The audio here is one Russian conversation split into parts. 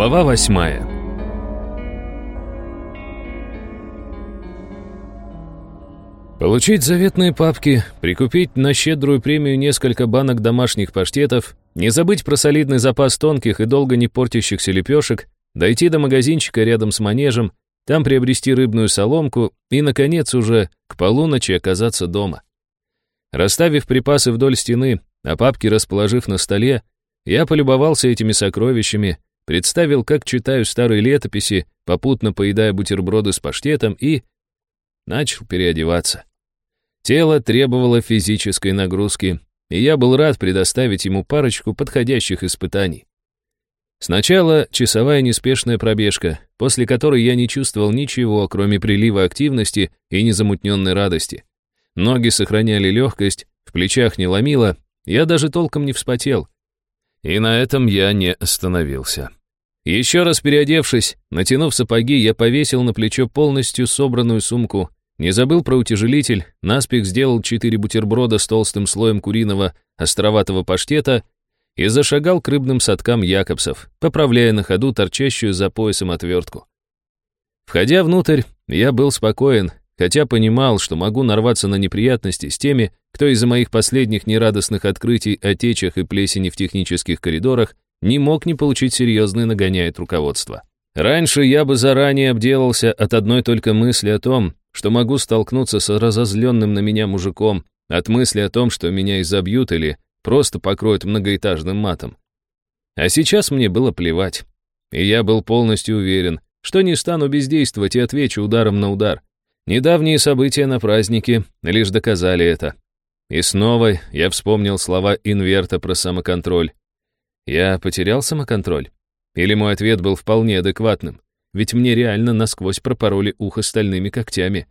Глава восьмая Получить заветные папки, прикупить на щедрую премию несколько банок домашних паштетов, не забыть про солидный запас тонких и долго не портящихся лепешек, дойти до магазинчика рядом с манежем, там приобрести рыбную соломку и, наконец, уже к полуночи оказаться дома. Расставив припасы вдоль стены, а папки расположив на столе, я полюбовался этими сокровищами, представил, как читаю старые летописи, попутно поедая бутерброды с паштетом и... начал переодеваться. Тело требовало физической нагрузки, и я был рад предоставить ему парочку подходящих испытаний. Сначала часовая неспешная пробежка, после которой я не чувствовал ничего, кроме прилива активности и незамутненной радости. Ноги сохраняли легкость, в плечах не ломило, я даже толком не вспотел. И на этом я не остановился. Еще раз переодевшись, натянув сапоги, я повесил на плечо полностью собранную сумку не забыл про утяжелитель, наспех сделал четыре бутерброда с толстым слоем куриного островатого паштета и зашагал к рыбным садкам Якобсов, поправляя на ходу торчащую за поясом отвертку. Входя внутрь, я был спокоен, хотя понимал, что могу нарваться на неприятности с теми, кто из-за моих последних нерадостных открытий о течах и плесени в технических коридорах не мог не получить серьезное нагоняет руководство. Раньше я бы заранее обделался от одной только мысли о том, что могу столкнуться с разозленным на меня мужиком от мысли о том, что меня изобьют или просто покроют многоэтажным матом. А сейчас мне было плевать. И я был полностью уверен, что не стану бездействовать и отвечу ударом на удар. Недавние события на празднике лишь доказали это. И снова я вспомнил слова инверта про самоконтроль. Я потерял самоконтроль? Или мой ответ был вполне адекватным? ведь мне реально насквозь пропороли ухо стальными когтями.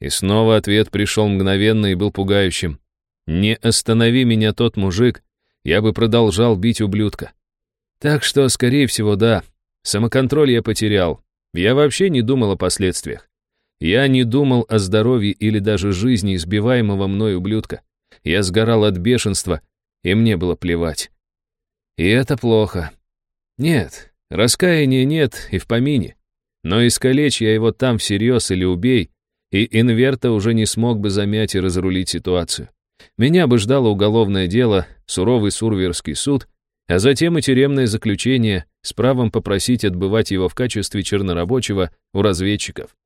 И снова ответ пришел мгновенно и был пугающим. «Не останови меня тот мужик, я бы продолжал бить ублюдка». Так что, скорее всего, да, самоконтроль я потерял. Я вообще не думал о последствиях. Я не думал о здоровье или даже жизни избиваемого мной ублюдка. Я сгорал от бешенства, и мне было плевать. И это плохо. Нет, Раскаяния нет и в помине. Но искалечь я его там всерьез или убей, и инверта уже не смог бы замять и разрулить ситуацию. Меня бы ждало уголовное дело, суровый сурверский суд, а затем и тюремное заключение с правом попросить отбывать его в качестве чернорабочего у разведчиков.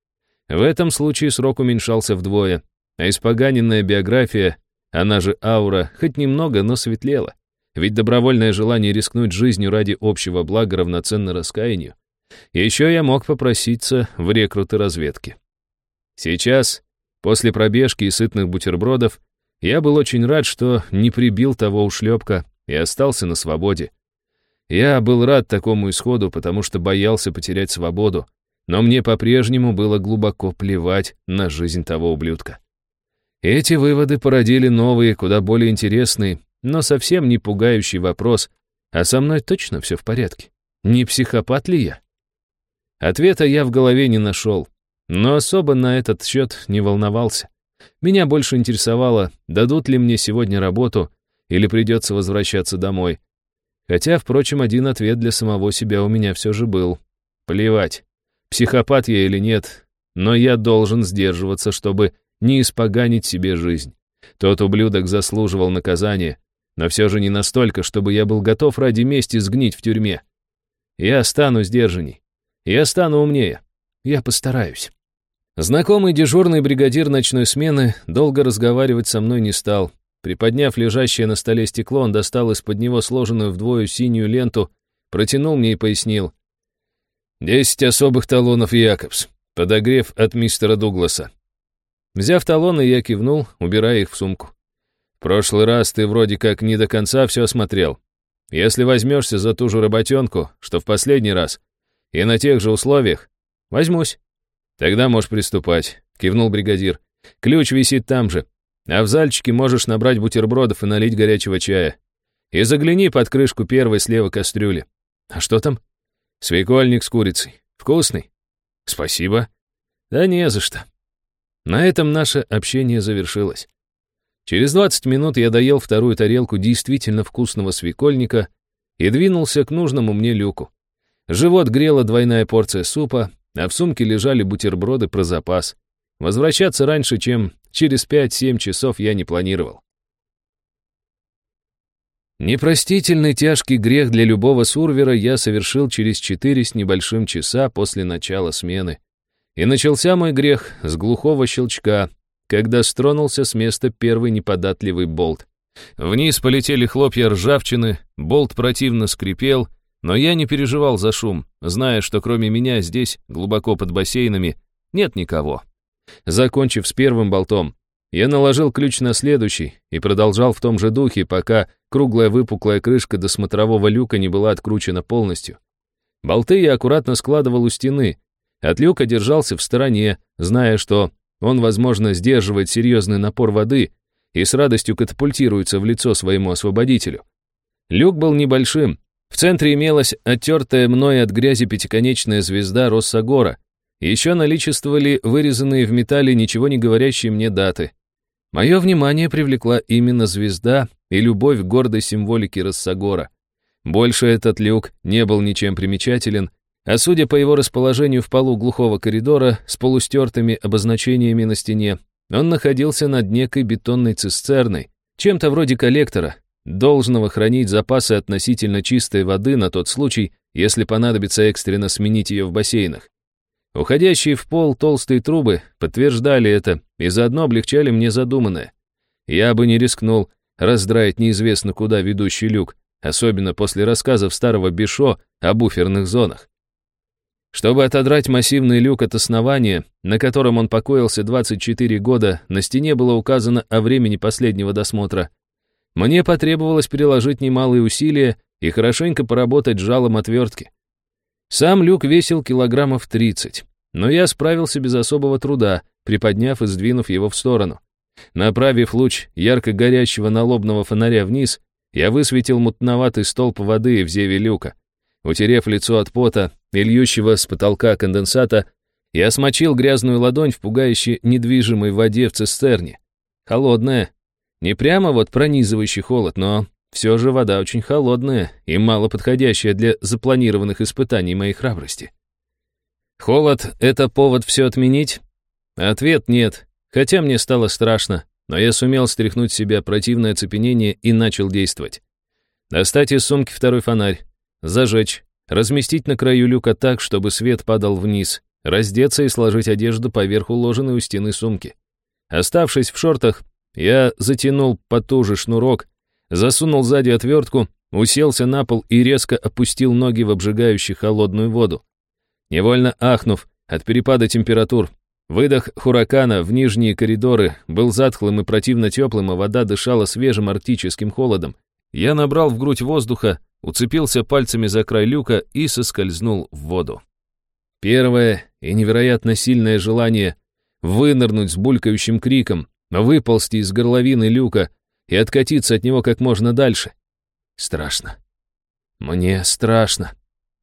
В этом случае срок уменьшался вдвое, а испоганенная биография, она же аура, хоть немного, но светлела. Ведь добровольное желание рискнуть жизнью ради общего блага равноценно раскаянию. Еще я мог попроситься в рекруты разведки. Сейчас, после пробежки и сытных бутербродов, я был очень рад, что не прибил того ушлепка и остался на свободе. Я был рад такому исходу, потому что боялся потерять свободу, но мне по-прежнему было глубоко плевать на жизнь того ублюдка. Эти выводы породили новые, куда более интересные но совсем не пугающий вопрос, а со мной точно все в порядке? Не психопат ли я? Ответа я в голове не нашел, но особо на этот счет не волновался. Меня больше интересовало, дадут ли мне сегодня работу или придется возвращаться домой. Хотя, впрочем, один ответ для самого себя у меня все же был. Плевать, психопат я или нет, но я должен сдерживаться, чтобы не испоганить себе жизнь. Тот ублюдок заслуживал наказания, но все же не настолько, чтобы я был готов ради мести сгнить в тюрьме. Я стану сдержанней. Я стану умнее. Я постараюсь. Знакомый дежурный бригадир ночной смены долго разговаривать со мной не стал. Приподняв лежащее на столе стекло, он достал из-под него сложенную вдвое синюю ленту, протянул мне и пояснил. «Десять особых талонов Якобс. Подогрев от мистера Дугласа». Взяв талоны, я кивнул, убирая их в сумку прошлый раз ты вроде как не до конца все осмотрел. Если возьмешься за ту же работенку, что в последний раз, и на тех же условиях, возьмусь. Тогда можешь приступать, кивнул бригадир. Ключ висит там же, а в зальчике можешь набрать бутербродов и налить горячего чая. И загляни под крышку первой слева кастрюли. А что там? Свекольник с курицей. Вкусный? Спасибо. Да не за что. На этом наше общение завершилось. Через 20 минут я доел вторую тарелку действительно вкусного свекольника и двинулся к нужному мне люку. Живот грела двойная порция супа, а в сумке лежали бутерброды про запас. Возвращаться раньше, чем через 5-7 часов я не планировал. Непростительный тяжкий грех для любого сурвера я совершил через 4 с небольшим часа после начала смены. И начался мой грех с глухого щелчка, когда стронулся с места первый неподатливый болт. Вниз полетели хлопья ржавчины, болт противно скрипел, но я не переживал за шум, зная, что кроме меня здесь, глубоко под бассейнами, нет никого. Закончив с первым болтом, я наложил ключ на следующий и продолжал в том же духе, пока круглая выпуклая крышка до смотрового люка не была откручена полностью. Болты я аккуратно складывал у стены. От люка держался в стороне, зная, что он, возможно, сдерживает серьезный напор воды и с радостью катапультируется в лицо своему освободителю. Люк был небольшим, в центре имелась оттертая мной от грязи пятиконечная звезда Россогора. Еще наличествовали вырезанные в металле ничего не говорящие мне даты. Мое внимание привлекла именно звезда и любовь гордой символике Россогора. Больше этот люк не был ничем примечателен, а судя по его расположению в полу глухого коридора с полустертыми обозначениями на стене, он находился над некой бетонной цистерной, чем-то вроде коллектора, должного хранить запасы относительно чистой воды на тот случай, если понадобится экстренно сменить ее в бассейнах. Уходящие в пол толстые трубы подтверждали это и заодно облегчали мне задуманное. Я бы не рискнул раздраить неизвестно куда ведущий люк, особенно после рассказов старого Бишо о буферных зонах. Чтобы отодрать массивный люк от основания, на котором он покоился 24 года, на стене было указано о времени последнего досмотра мне потребовалось приложить немалые усилия и хорошенько поработать жалом отвертки. Сам люк весил килограммов 30, но я справился без особого труда, приподняв и сдвинув его в сторону. Направив луч ярко горящего налобного фонаря вниз, я высветил мутноватый столб воды в зеве люка. Утерев лицо от пота и льющего с потолка конденсата, я смочил грязную ладонь в пугающе недвижимой воде в цистерне. Холодная, не прямо вот пронизывающий холод, но все же вода очень холодная и мало подходящая для запланированных испытаний моей храбрости. Холод — это повод все отменить? Ответ нет, хотя мне стало страшно, но я сумел стряхнуть с себя противное оцепенение и начал действовать. Достать из сумки второй фонарь, зажечь, разместить на краю люка так, чтобы свет падал вниз, раздеться и сложить одежду поверх уложенной у стены сумки. Оставшись в шортах, я затянул потуже шнурок, засунул сзади отвертку, уселся на пол и резко опустил ноги в обжигающую холодную воду. Невольно ахнув от перепада температур, выдох хуракана в нижние коридоры был затхлым и противно теплым, а вода дышала свежим арктическим холодом. Я набрал в грудь воздуха, уцепился пальцами за край люка и соскользнул в воду. Первое и невероятно сильное желание вынырнуть с булькающим криком, выползти из горловины люка и откатиться от него как можно дальше. Страшно. Мне страшно.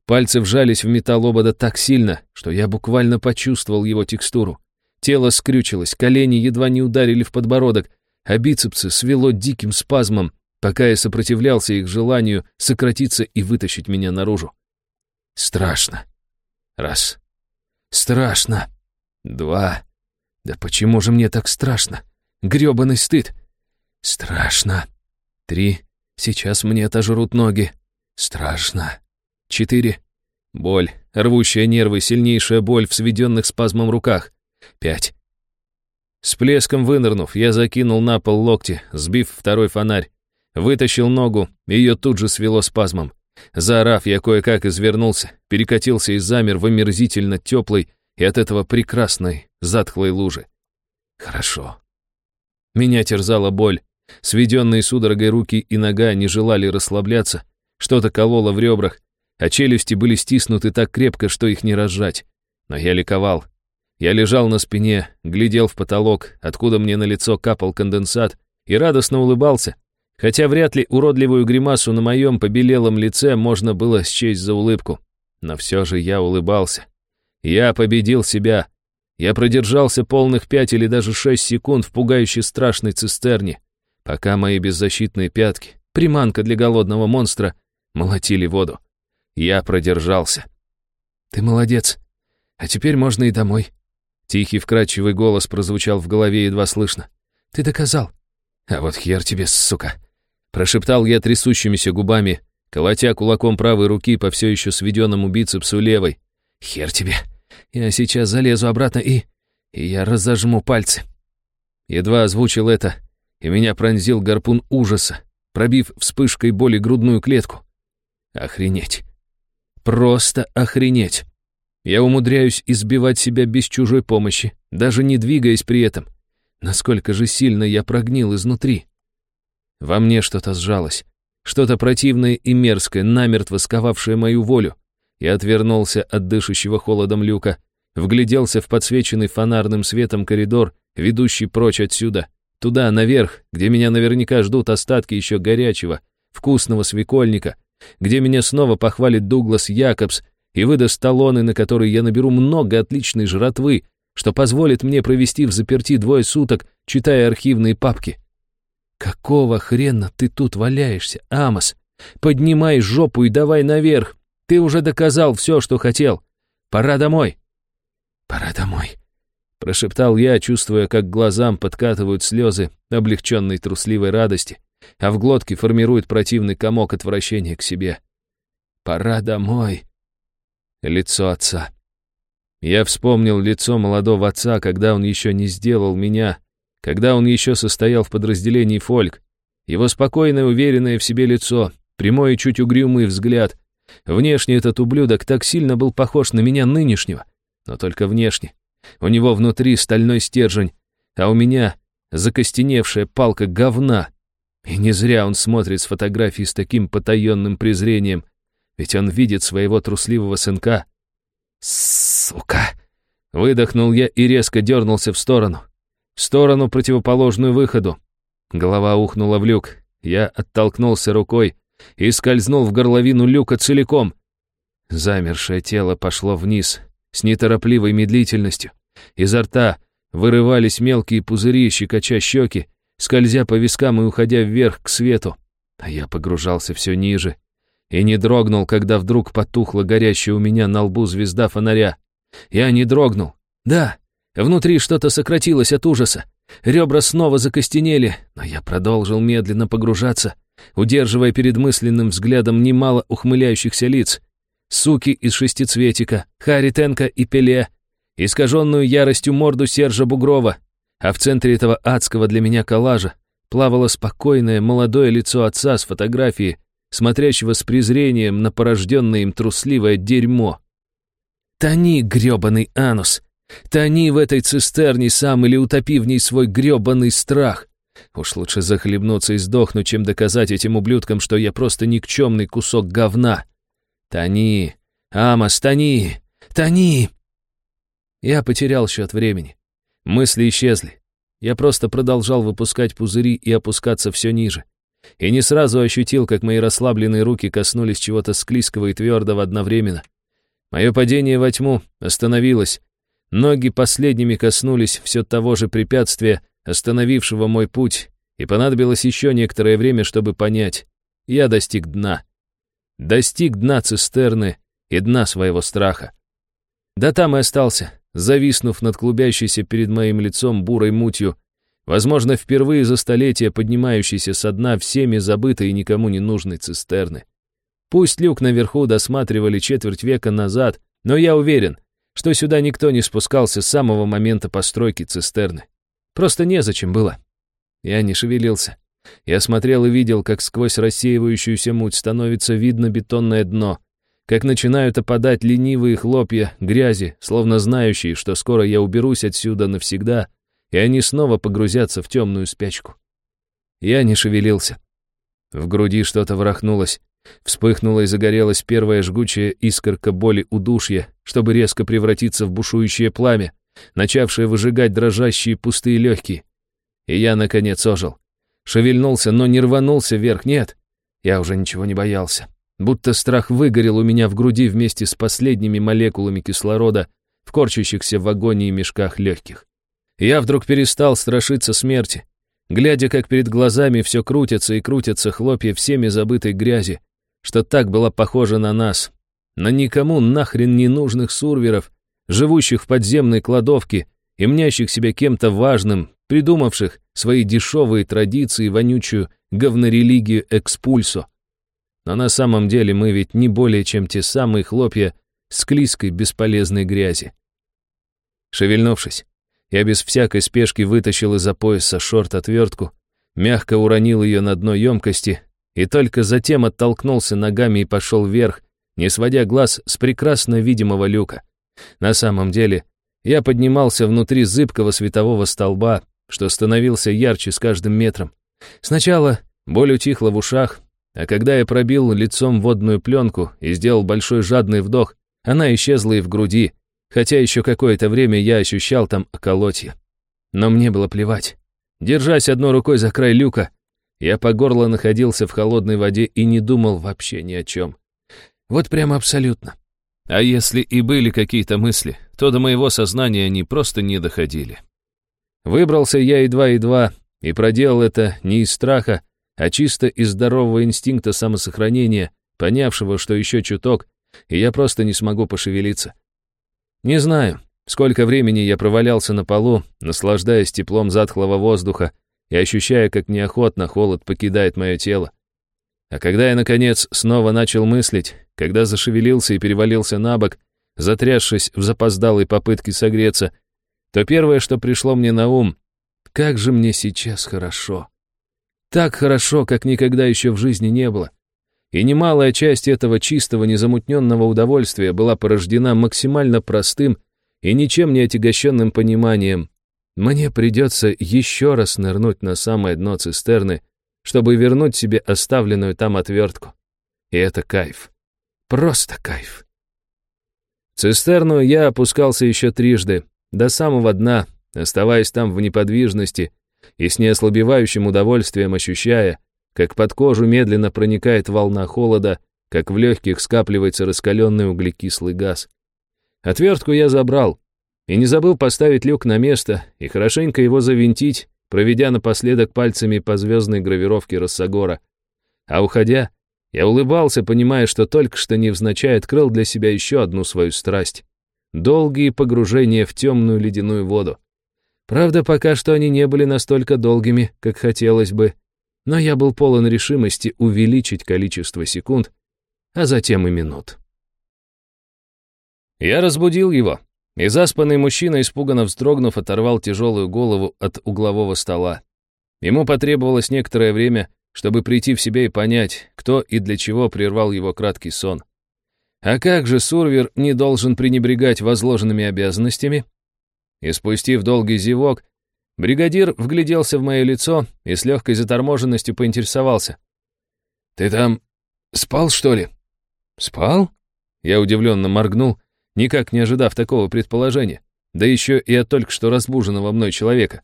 Пальцы вжались в металл обода так сильно, что я буквально почувствовал его текстуру. Тело скрючилось, колени едва не ударили в подбородок, а бицепсы свело диким спазмом, пока я сопротивлялся их желанию сократиться и вытащить меня наружу. Страшно. Раз. Страшно. Два. Да почему же мне так страшно? грёбаный стыд. Страшно. Три. Сейчас мне отожрут ноги. Страшно. Четыре. Боль, рвущая нервы, сильнейшая боль в сведенных спазмом руках. Пять. С плеском вынырнув, я закинул на пол локти, сбив второй фонарь. Вытащил ногу, ее тут же свело спазмом. Заорав, я кое-как извернулся, перекатился и замер в омерзительно теплой и от этого прекрасной, затхлой лужи. Хорошо. Меня терзала боль. Сведенные судорогой руки и нога не желали расслабляться. Что-то кололо в ребрах, а челюсти были стиснуты так крепко, что их не разжать. Но я ликовал. Я лежал на спине, глядел в потолок, откуда мне на лицо капал конденсат, и радостно улыбался, хотя вряд ли уродливую гримасу на моем побелелом лице можно было счесть за улыбку. Но все же я улыбался. Я победил себя, я продержался полных пять или даже шесть секунд в пугающе страшной цистерне, пока мои беззащитные пятки, приманка для голодного монстра, молотили воду. Я продержался. Ты молодец. А теперь можно и домой. Тихий вкрадчивый голос прозвучал в голове едва слышно. Ты доказал. А вот хер тебе, сука. Прошептал я трясущимися губами, колотя кулаком правой руки по все еще сведенному бицепсу левой. Хер тебе. Я сейчас залезу обратно и... И я разожму пальцы. Едва озвучил это, и меня пронзил гарпун ужаса, пробив вспышкой боли грудную клетку. Охренеть. Просто охренеть. Я умудряюсь избивать себя без чужой помощи, даже не двигаясь при этом. Насколько же сильно я прогнил изнутри. Во мне что-то сжалось. Что-то противное и мерзкое, намертво сковавшее мою волю. Я отвернулся от дышащего холодом люка, вгляделся в подсвеченный фонарным светом коридор, ведущий прочь отсюда, туда, наверх, где меня наверняка ждут остатки еще горячего, вкусного свекольника, где меня снова похвалит Дуглас Якобс и выдаст талоны, на которые я наберу много отличной жратвы, что позволит мне провести в заперти двое суток, читая архивные папки. «Какого хрена ты тут валяешься, Амос? Поднимай жопу и давай наверх. Ты уже доказал все, что хотел. Пора домой». «Пора домой», — прошептал я, чувствуя, как глазам подкатывают слезы облегченной трусливой радости, а в глотке формирует противный комок отвращения к себе. «Пора домой». Лицо отца. Я вспомнил лицо молодого отца, когда он еще не сделал меня, когда он еще состоял в подразделении «Фольк». Его спокойное, уверенное в себе лицо, прямой и чуть угрюмый взгляд. Внешне этот ублюдок так сильно был похож на меня нынешнего, но только внешне. У него внутри стальной стержень, а у меня закостеневшая палка говна. И не зря он смотрит с фотографии с таким потаенным презрением, ведь он видит своего трусливого сынка. «Сука!» Выдохнул я и резко дернулся в сторону. В сторону, противоположную выходу. Голова ухнула в люк. Я оттолкнулся рукой и скользнул в горловину люка целиком. Замершее тело пошло вниз с неторопливой медлительностью. Изо рта вырывались мелкие пузыри, щекоча щеки, скользя по вискам и уходя вверх к свету. А я погружался все ниже, и не дрогнул, когда вдруг потухла горящая у меня на лбу звезда фонаря. Я не дрогнул. Да, внутри что-то сократилось от ужаса. Ребра снова закостенели, но я продолжил медленно погружаться, удерживая перед мысленным взглядом немало ухмыляющихся лиц. Суки из шестицветика, Харитенко и Пеле, искаженную яростью морду Сержа Бугрова, а в центре этого адского для меня коллажа плавало спокойное молодое лицо отца с фотографии, смотрящего с презрением на порожденное им трусливое дерьмо. Тони, грёбаный анус! Тони в этой цистерне сам или утопи в ней свой грёбаный страх. Уж лучше захлебнуться и сдохнуть, чем доказать этим ублюдкам, что я просто никчемный кусок говна. Тони! Амос, тони! Тони! Я потерял счет времени. Мысли исчезли. Я просто продолжал выпускать пузыри и опускаться все ниже и не сразу ощутил, как мои расслабленные руки коснулись чего-то склизкого и твердого одновременно. Мое падение во тьму остановилось. Ноги последними коснулись все того же препятствия, остановившего мой путь, и понадобилось еще некоторое время, чтобы понять. Я достиг дна. Достиг дна цистерны и дна своего страха. Да там и остался, зависнув над клубящейся перед моим лицом бурой мутью, Возможно, впервые за столетия поднимающейся со дна всеми забытой и никому не нужной цистерны. Пусть люк наверху досматривали четверть века назад, но я уверен, что сюда никто не спускался с самого момента постройки цистерны. Просто незачем было. Я не шевелился. Я смотрел и видел, как сквозь рассеивающуюся муть становится видно бетонное дно, как начинают опадать ленивые хлопья грязи, словно знающие, что скоро я уберусь отсюда навсегда — и они снова погрузятся в темную спячку. Я не шевелился. В груди что-то ворохнулось. Вспыхнула и загорелась первая жгучая искорка боли удушья, чтобы резко превратиться в бушующее пламя, начавшее выжигать дрожащие пустые легкие. И я, наконец, ожил. Шевельнулся, но не рванулся вверх, нет. Я уже ничего не боялся. Будто страх выгорел у меня в груди вместе с последними молекулами кислорода в корчащихся в агонии мешках легких. Я вдруг перестал страшиться смерти, глядя, как перед глазами все крутятся и крутятся хлопья всеми забытой грязи, что так было похоже на нас, на никому нахрен не нужных сурверов, живущих в подземной кладовке и мнящих себя кем-то важным, придумавших свои дешевые традиции, вонючую говнорелигию экспульсо. Но на самом деле мы ведь не более чем те самые хлопья склизкой бесполезной грязи. Шевельнувшись, я без всякой спешки вытащил из-за пояса шорт-отвертку, мягко уронил ее на дно емкости и только затем оттолкнулся ногами и пошел вверх, не сводя глаз с прекрасно видимого люка. На самом деле, я поднимался внутри зыбкого светового столба, что становился ярче с каждым метром. Сначала боль утихла в ушах, а когда я пробил лицом водную пленку и сделал большой жадный вдох, она исчезла и в груди, хотя еще какое-то время я ощущал там околотье. Но мне было плевать. Держась одной рукой за край люка, я по горло находился в холодной воде и не думал вообще ни о чем. Вот прямо абсолютно. А если и были какие-то мысли, то до моего сознания они просто не доходили. Выбрался я едва-едва и проделал это не из страха, а чисто из здорового инстинкта самосохранения, понявшего, что еще чуток, и я просто не смогу пошевелиться. Не знаю, сколько времени я провалялся на полу, наслаждаясь теплом затхлого воздуха и ощущая, как неохотно холод покидает мое тело. А когда я, наконец, снова начал мыслить, когда зашевелился и перевалился на бок, затрясшись в запоздалой попытке согреться, то первое, что пришло мне на ум, как же мне сейчас хорошо. Так хорошо, как никогда еще в жизни не было. И немалая часть этого чистого, незамутненного удовольствия была порождена максимально простым и ничем не отягощенным пониманием. Мне придется еще раз нырнуть на самое дно цистерны, чтобы вернуть себе оставленную там отвертку. И это кайф. Просто кайф. Цистерну я опускался еще трижды, до самого дна, оставаясь там в неподвижности и с неослабевающим удовольствием ощущая, как под кожу медленно проникает волна холода, как в легких скапливается раскаленный углекислый газ. Отвертку я забрал и не забыл поставить люк на место и хорошенько его завинтить, проведя напоследок пальцами по звездной гравировке Рассагора. А уходя, я улыбался, понимая, что только что невзначай открыл для себя еще одну свою страсть. Долгие погружения в темную ледяную воду. Правда, пока что они не были настолько долгими, как хотелось бы, но я был полон решимости увеличить количество секунд, а затем и минут. Я разбудил его, и заспанный мужчина, испуганно вздрогнув, оторвал тяжелую голову от углового стола. Ему потребовалось некоторое время, чтобы прийти в себя и понять, кто и для чего прервал его краткий сон. А как же Сурвер не должен пренебрегать возложенными обязанностями? И спустив долгий зевок, Бригадир вгляделся в мое лицо и с легкой заторможенностью поинтересовался. «Ты там спал, что ли?» «Спал?» Я удивленно моргнул, никак не ожидав такого предположения, да еще и от только что разбуженного мной человека.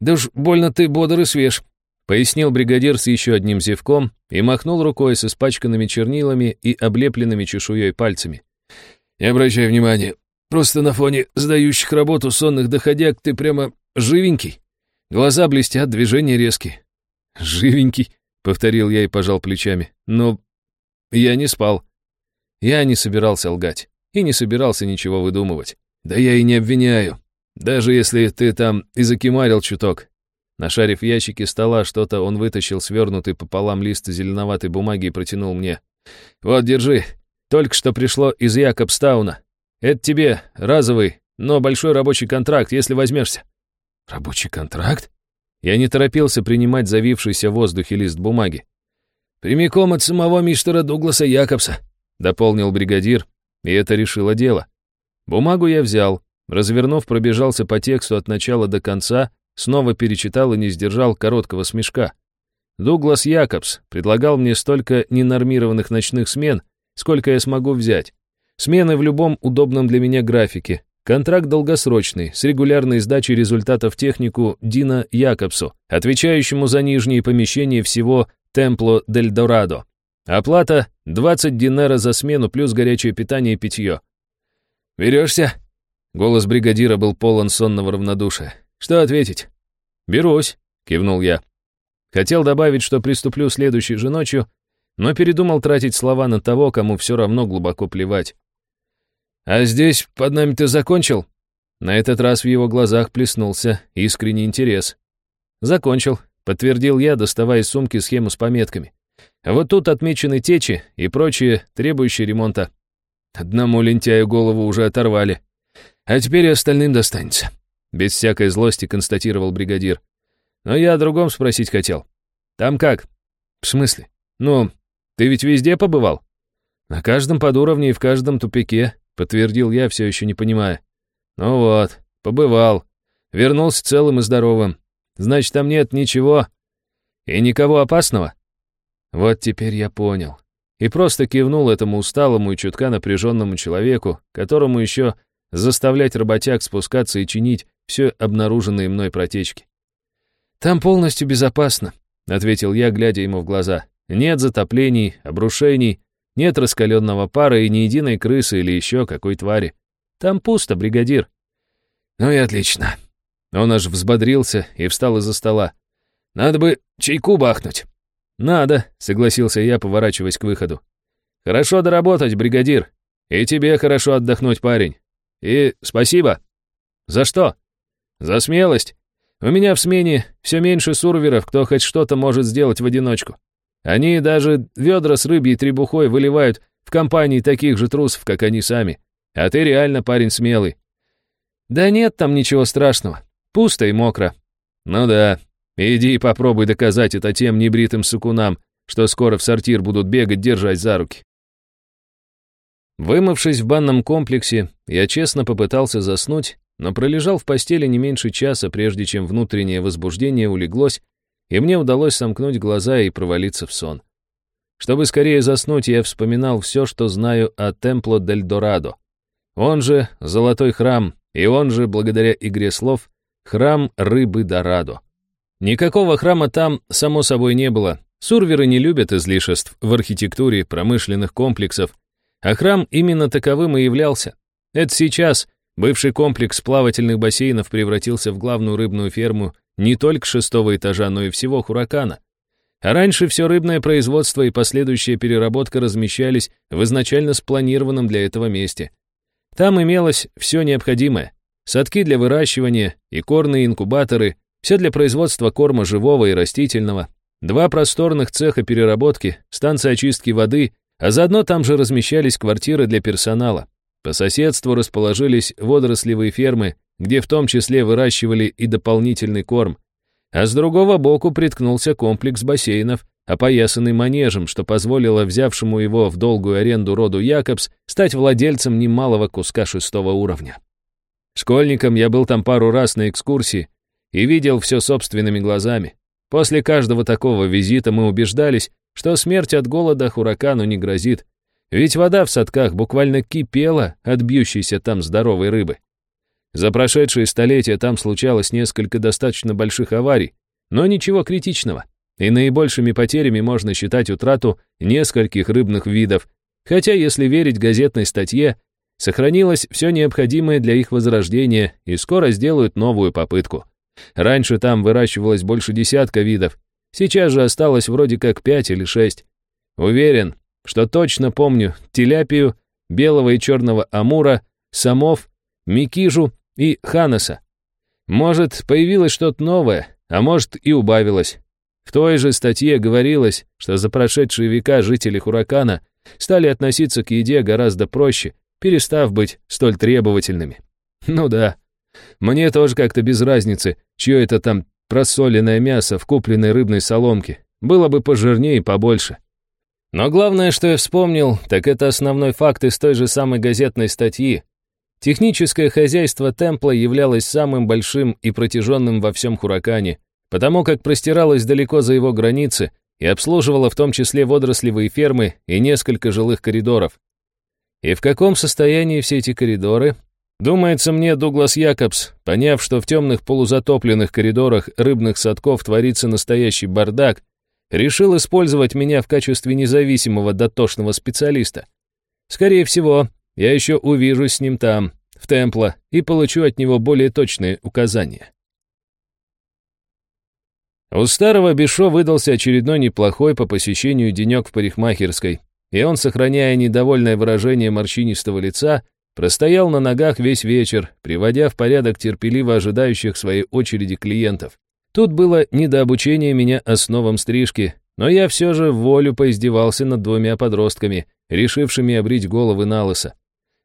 «Да уж больно ты бодр и свеж», — пояснил бригадир с еще одним зевком и махнул рукой с испачканными чернилами и облепленными чешуей пальцами. «Не обращай внимания, просто на фоне сдающих работу сонных доходяг ты прямо Живенький. Глаза блестят, движения резкие. Живенький, повторил я и пожал плечами. Но я не спал. Я не собирался лгать и не собирался ничего выдумывать. Да я и не обвиняю. Даже если ты там и закимарил чуток. Нашарив в ящике стола что-то, он вытащил свернутый пополам лист зеленоватой бумаги и протянул мне. «Вот, держи. Только что пришло из Якобстауна. Это тебе разовый, но большой рабочий контракт, если возьмешься». Рабочий контракт? Я не торопился принимать завившийся в воздухе лист бумаги. «Прямиком от самого мистера Дугласа Якобса», — дополнил бригадир, и это решило дело. Бумагу я взял, развернув, пробежался по тексту от начала до конца, снова перечитал и не сдержал короткого смешка. Дуглас Якобс предлагал мне столько ненормированных ночных смен, сколько я смогу взять. Смены в любом удобном для меня графике, Контракт долгосрочный, с регулярной сдачей результатов технику Дина Якобсу, отвечающему за нижние помещения всего Темпло Дель Дорадо. Оплата 20 динера за смену плюс горячее питание и питье. «Берешься?» Голос бригадира был полон сонного равнодушия. «Что ответить?» «Берусь», — кивнул я. Хотел добавить, что приступлю следующей же ночью, но передумал тратить слова на того, кому все равно глубоко плевать. «А здесь под нами ты закончил?» На этот раз в его глазах плеснулся искренний интерес. «Закончил», — подтвердил я, доставая из сумки схему с пометками. А вот тут отмечены течи и прочие, требующие ремонта. Одному лентяю голову уже оторвали. А теперь и остальным достанется. Без всякой злости констатировал бригадир. Но я о другом спросить хотел. Там как? В смысле? Ну, ты ведь везде побывал? На каждом подуровне и в каждом тупике, подтвердил я, все еще не понимая. Ну вот, побывал. Вернулся целым и здоровым. Значит, там нет ничего и никого опасного? Вот теперь я понял. И просто кивнул этому усталому и чутка напряженному человеку, которому еще заставлять работяг спускаться и чинить все обнаруженные мной протечки. «Там полностью безопасно», — ответил я, глядя ему в глаза. «Нет затоплений, обрушений, нет раскаленного пара и ни единой крысы или еще какой твари. Там пусто, бригадир». «Ну и отлично». Он аж взбодрился и встал из-за стола. «Надо бы чайку бахнуть». «Надо», — согласился я, поворачиваясь к выходу. «Хорошо доработать, бригадир. И тебе хорошо отдохнуть, парень. И спасибо». «За что?» «За смелость. У меня в смене все меньше сурверов, кто хоть что-то может сделать в одиночку. Они даже ведра с рыбьей требухой выливают в компании таких же трусов, как они сами. А ты реально парень смелый». «Да нет там ничего страшного. Пусто и мокро». «Ну да, Иди и попробуй доказать это тем небритым сукунам, что скоро в сортир будут бегать, держать за руки. Вымывшись в банном комплексе, я честно попытался заснуть, но пролежал в постели не меньше часа, прежде чем внутреннее возбуждение улеглось, и мне удалось сомкнуть глаза и провалиться в сон. Чтобы скорее заснуть, я вспоминал все, что знаю о Темпло дель Дорадо. Он же Золотой храм, и он же, благодаря игре слов, Храм Рыбы Дорадо. Никакого храма там, само собой, не было. Сурверы не любят излишеств в архитектуре промышленных комплексов, а храм именно таковым и являлся. Это сейчас бывший комплекс плавательных бассейнов превратился в главную рыбную ферму не только шестого этажа, но и всего Хуракана. А раньше все рыбное производство и последующая переработка размещались в изначально спланированном для этого месте. Там имелось все необходимое. Садки для выращивания, икорные инкубаторы, все для производства корма живого и растительного, два просторных цеха переработки, станция очистки воды, а заодно там же размещались квартиры для персонала. По соседству расположились водорослевые фермы, где в том числе выращивали и дополнительный корм, а с другого боку приткнулся комплекс бассейнов, опоясанный манежем, что позволило взявшему его в долгую аренду роду Якобс стать владельцем немалого куска шестого уровня. Школьником я был там пару раз на экскурсии, и видел все собственными глазами. После каждого такого визита мы убеждались, что смерть от голода Хуракану не грозит, ведь вода в садках буквально кипела от бьющейся там здоровой рыбы. За прошедшие столетия там случалось несколько достаточно больших аварий, но ничего критичного, и наибольшими потерями можно считать утрату нескольких рыбных видов, хотя, если верить газетной статье, сохранилось все необходимое для их возрождения и скоро сделают новую попытку. Раньше там выращивалось больше десятка видов, сейчас же осталось вроде как пять или шесть. Уверен, что точно помню теляпию, белого и черного амура, самов, микижу и ханаса. Может, появилось что-то новое, а может и убавилось. В той же статье говорилось, что за прошедшие века жители Хуракана стали относиться к еде гораздо проще, перестав быть столь требовательными. Ну да, мне тоже как-то без разницы, чье это там просоленное мясо в купленной рыбной соломке. Было бы пожирнее и побольше. Но главное, что я вспомнил, так это основной факт из той же самой газетной статьи. Техническое хозяйство Темпла являлось самым большим и протяженным во всем Хуракане, потому как простиралось далеко за его границы и обслуживало в том числе водорослевые фермы и несколько жилых коридоров. И в каком состоянии все эти коридоры, Думается мне, Дуглас Якобс, поняв, что в темных полузатопленных коридорах рыбных садков творится настоящий бардак, решил использовать меня в качестве независимого дотошного специалиста. Скорее всего, я еще увижусь с ним там, в Темпло, и получу от него более точные указания. У старого Бешо выдался очередной неплохой по посещению денек в парикмахерской, и он, сохраняя недовольное выражение морщинистого лица, простоял на ногах весь вечер, приводя в порядок терпеливо ожидающих своей очереди клиентов. Тут было не до обучения меня основам стрижки, но я все же волю поиздевался над двумя подростками, решившими обрить головы на лысо.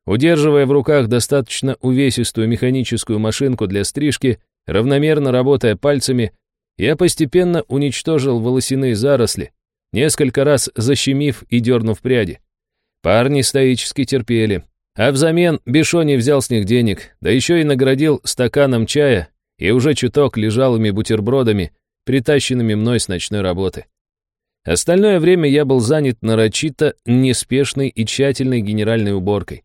Удерживая в руках достаточно увесистую механическую машинку для стрижки, равномерно работая пальцами, я постепенно уничтожил волосяные заросли, несколько раз защемив и дернув пряди. Парни стоически терпели, а взамен Бешони взял с них денег, да еще и наградил стаканом чая и уже чуток лежалыми бутербродами, притащенными мной с ночной работы. Остальное время я был занят нарочито неспешной и тщательной генеральной уборкой.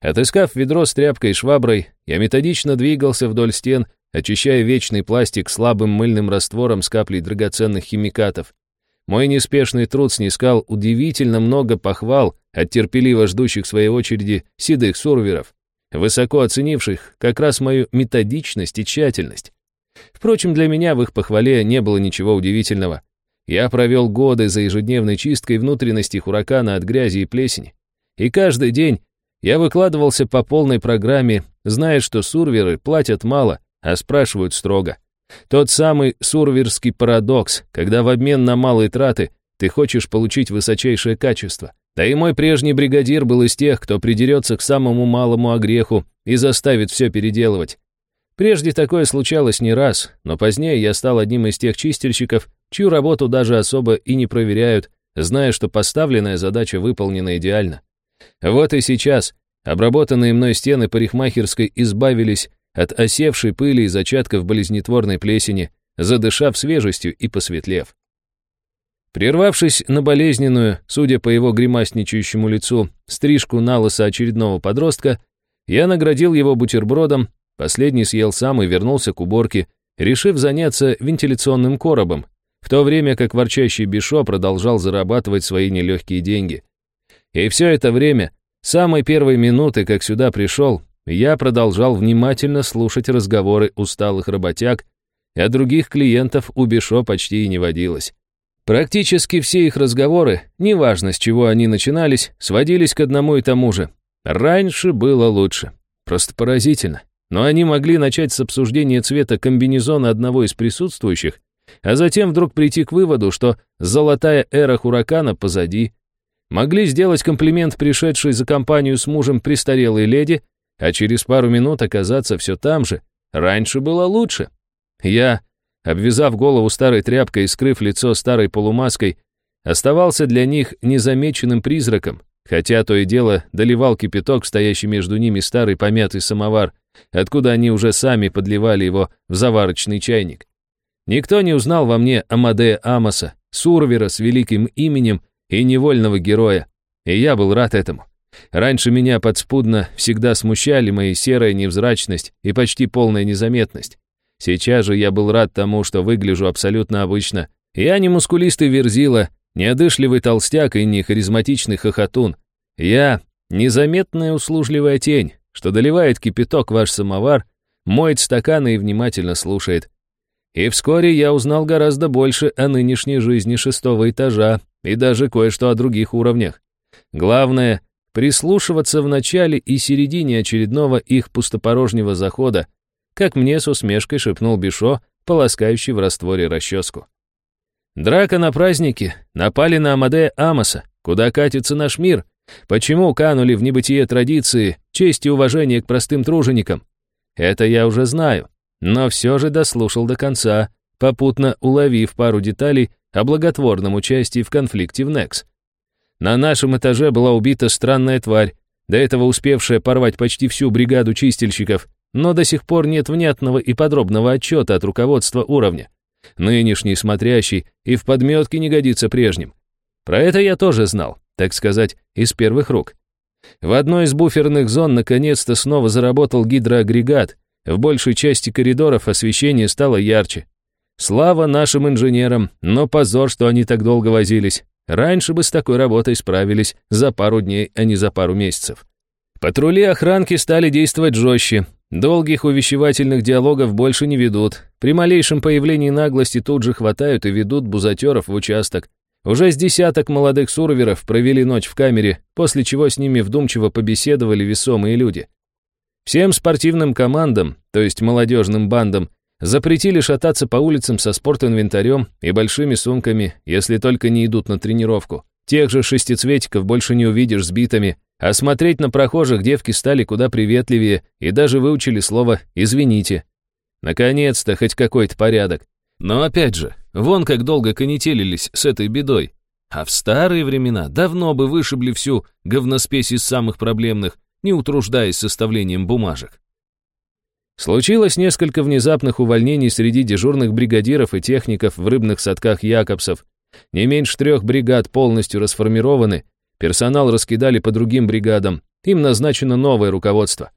Отыскав ведро с тряпкой и шваброй, я методично двигался вдоль стен, очищая вечный пластик слабым мыльным раствором с каплей драгоценных химикатов. Мой неспешный труд снискал удивительно много похвал от терпеливо ждущих своей очереди седых сурверов, высоко оценивших как раз мою методичность и тщательность. Впрочем, для меня в их похвале не было ничего удивительного. Я провел годы за ежедневной чисткой внутренности хуракана от грязи и плесени. И каждый день я выкладывался по полной программе, зная, что сурверы платят мало, а спрашивают строго. Тот самый сурверский парадокс, когда в обмен на малые траты ты хочешь получить высочайшее качество. Да и мой прежний бригадир был из тех, кто придерется к самому малому огреху и заставит все переделывать. Прежде такое случалось не раз, но позднее я стал одним из тех чистильщиков, чью работу даже особо и не проверяют, зная, что поставленная задача выполнена идеально. Вот и сейчас обработанные мной стены парикмахерской избавились от осевшей пыли и зачатков болезнетворной плесени, задышав свежестью и посветлев. Прервавшись на болезненную, судя по его гримасничающему лицу, стрижку на очередного подростка, я наградил его бутербродом, последний съел сам и вернулся к уборке, решив заняться вентиляционным коробом, в то время как ворчащий Бишо продолжал зарабатывать свои нелегкие деньги. И все это время, с самой первой минуты, как сюда пришел, я продолжал внимательно слушать разговоры усталых работяг, а других клиентов у Бишо почти и не водилось. Практически все их разговоры, неважно с чего они начинались, сводились к одному и тому же. Раньше было лучше. Просто поразительно. Но они могли начать с обсуждения цвета комбинезона одного из присутствующих, а затем вдруг прийти к выводу, что золотая эра Хуракана позади. Могли сделать комплимент пришедшей за компанию с мужем престарелой леди, а через пару минут оказаться все там же. Раньше было лучше. Я, обвязав голову старой тряпкой и скрыв лицо старой полумаской, оставался для них незамеченным призраком, хотя то и дело доливал кипяток, стоящий между ними старый помятый самовар, откуда они уже сами подливали его в заварочный чайник. Никто не узнал во мне Амадея Амоса, Сурвера с великим именем и невольного героя, и я был рад этому. Раньше меня подспудно всегда смущали мои серая невзрачность и почти полная незаметность. Сейчас же я был рад тому, что выгляжу абсолютно обычно. Я не мускулистый верзила, не одышливый толстяк и не харизматичный хохотун. Я незаметная услужливая тень, что доливает кипяток ваш самовар, моет стаканы и внимательно слушает. И вскоре я узнал гораздо больше о нынешней жизни шестого этажа и даже кое-что о других уровнях. Главное, прислушиваться в начале и середине очередного их пустопорожнего захода, как мне с усмешкой шепнул Бишо, полоскающий в растворе расческу. Драка на празднике, напали на Амадея Амоса, куда катится наш мир, почему канули в небытие традиции, честь и уважение к простым труженикам. Это я уже знаю, но все же дослушал до конца, попутно уловив пару деталей о благотворном участии в конфликте в Некс. На нашем этаже была убита странная тварь, до этого успевшая порвать почти всю бригаду чистильщиков, но до сих пор нет внятного и подробного отчета от руководства уровня. Нынешний смотрящий и в подметке не годится прежним. Про это я тоже знал, так сказать, из первых рук. В одной из буферных зон наконец-то снова заработал гидроагрегат, в большей части коридоров освещение стало ярче. Слава нашим инженерам, но позор, что они так долго возились. Раньше бы с такой работой справились за пару дней, а не за пару месяцев. Патрули охранки стали действовать жестче. Долгих увещевательных диалогов больше не ведут. При малейшем появлении наглости тут же хватают и ведут бузатеров в участок. Уже с десяток молодых сурверов провели ночь в камере, после чего с ними вдумчиво побеседовали весомые люди. Всем спортивным командам, то есть молодежным бандам, запретили шататься по улицам со спортинвентарем и большими сумками, если только не идут на тренировку. Тех же шестицветиков больше не увидишь с битами, а смотреть на прохожих девки стали куда приветливее и даже выучили слово «извините». Наконец-то хоть какой-то порядок. Но опять же, вон как долго конетелились с этой бедой. А в старые времена давно бы вышибли всю говноспесь из самых проблемных, не утруждаясь составлением бумажек. Случилось несколько внезапных увольнений среди дежурных бригадиров и техников в рыбных садках Якобсов, не меньше трех бригад полностью расформированы, персонал раскидали по другим бригадам, им назначено новое руководство.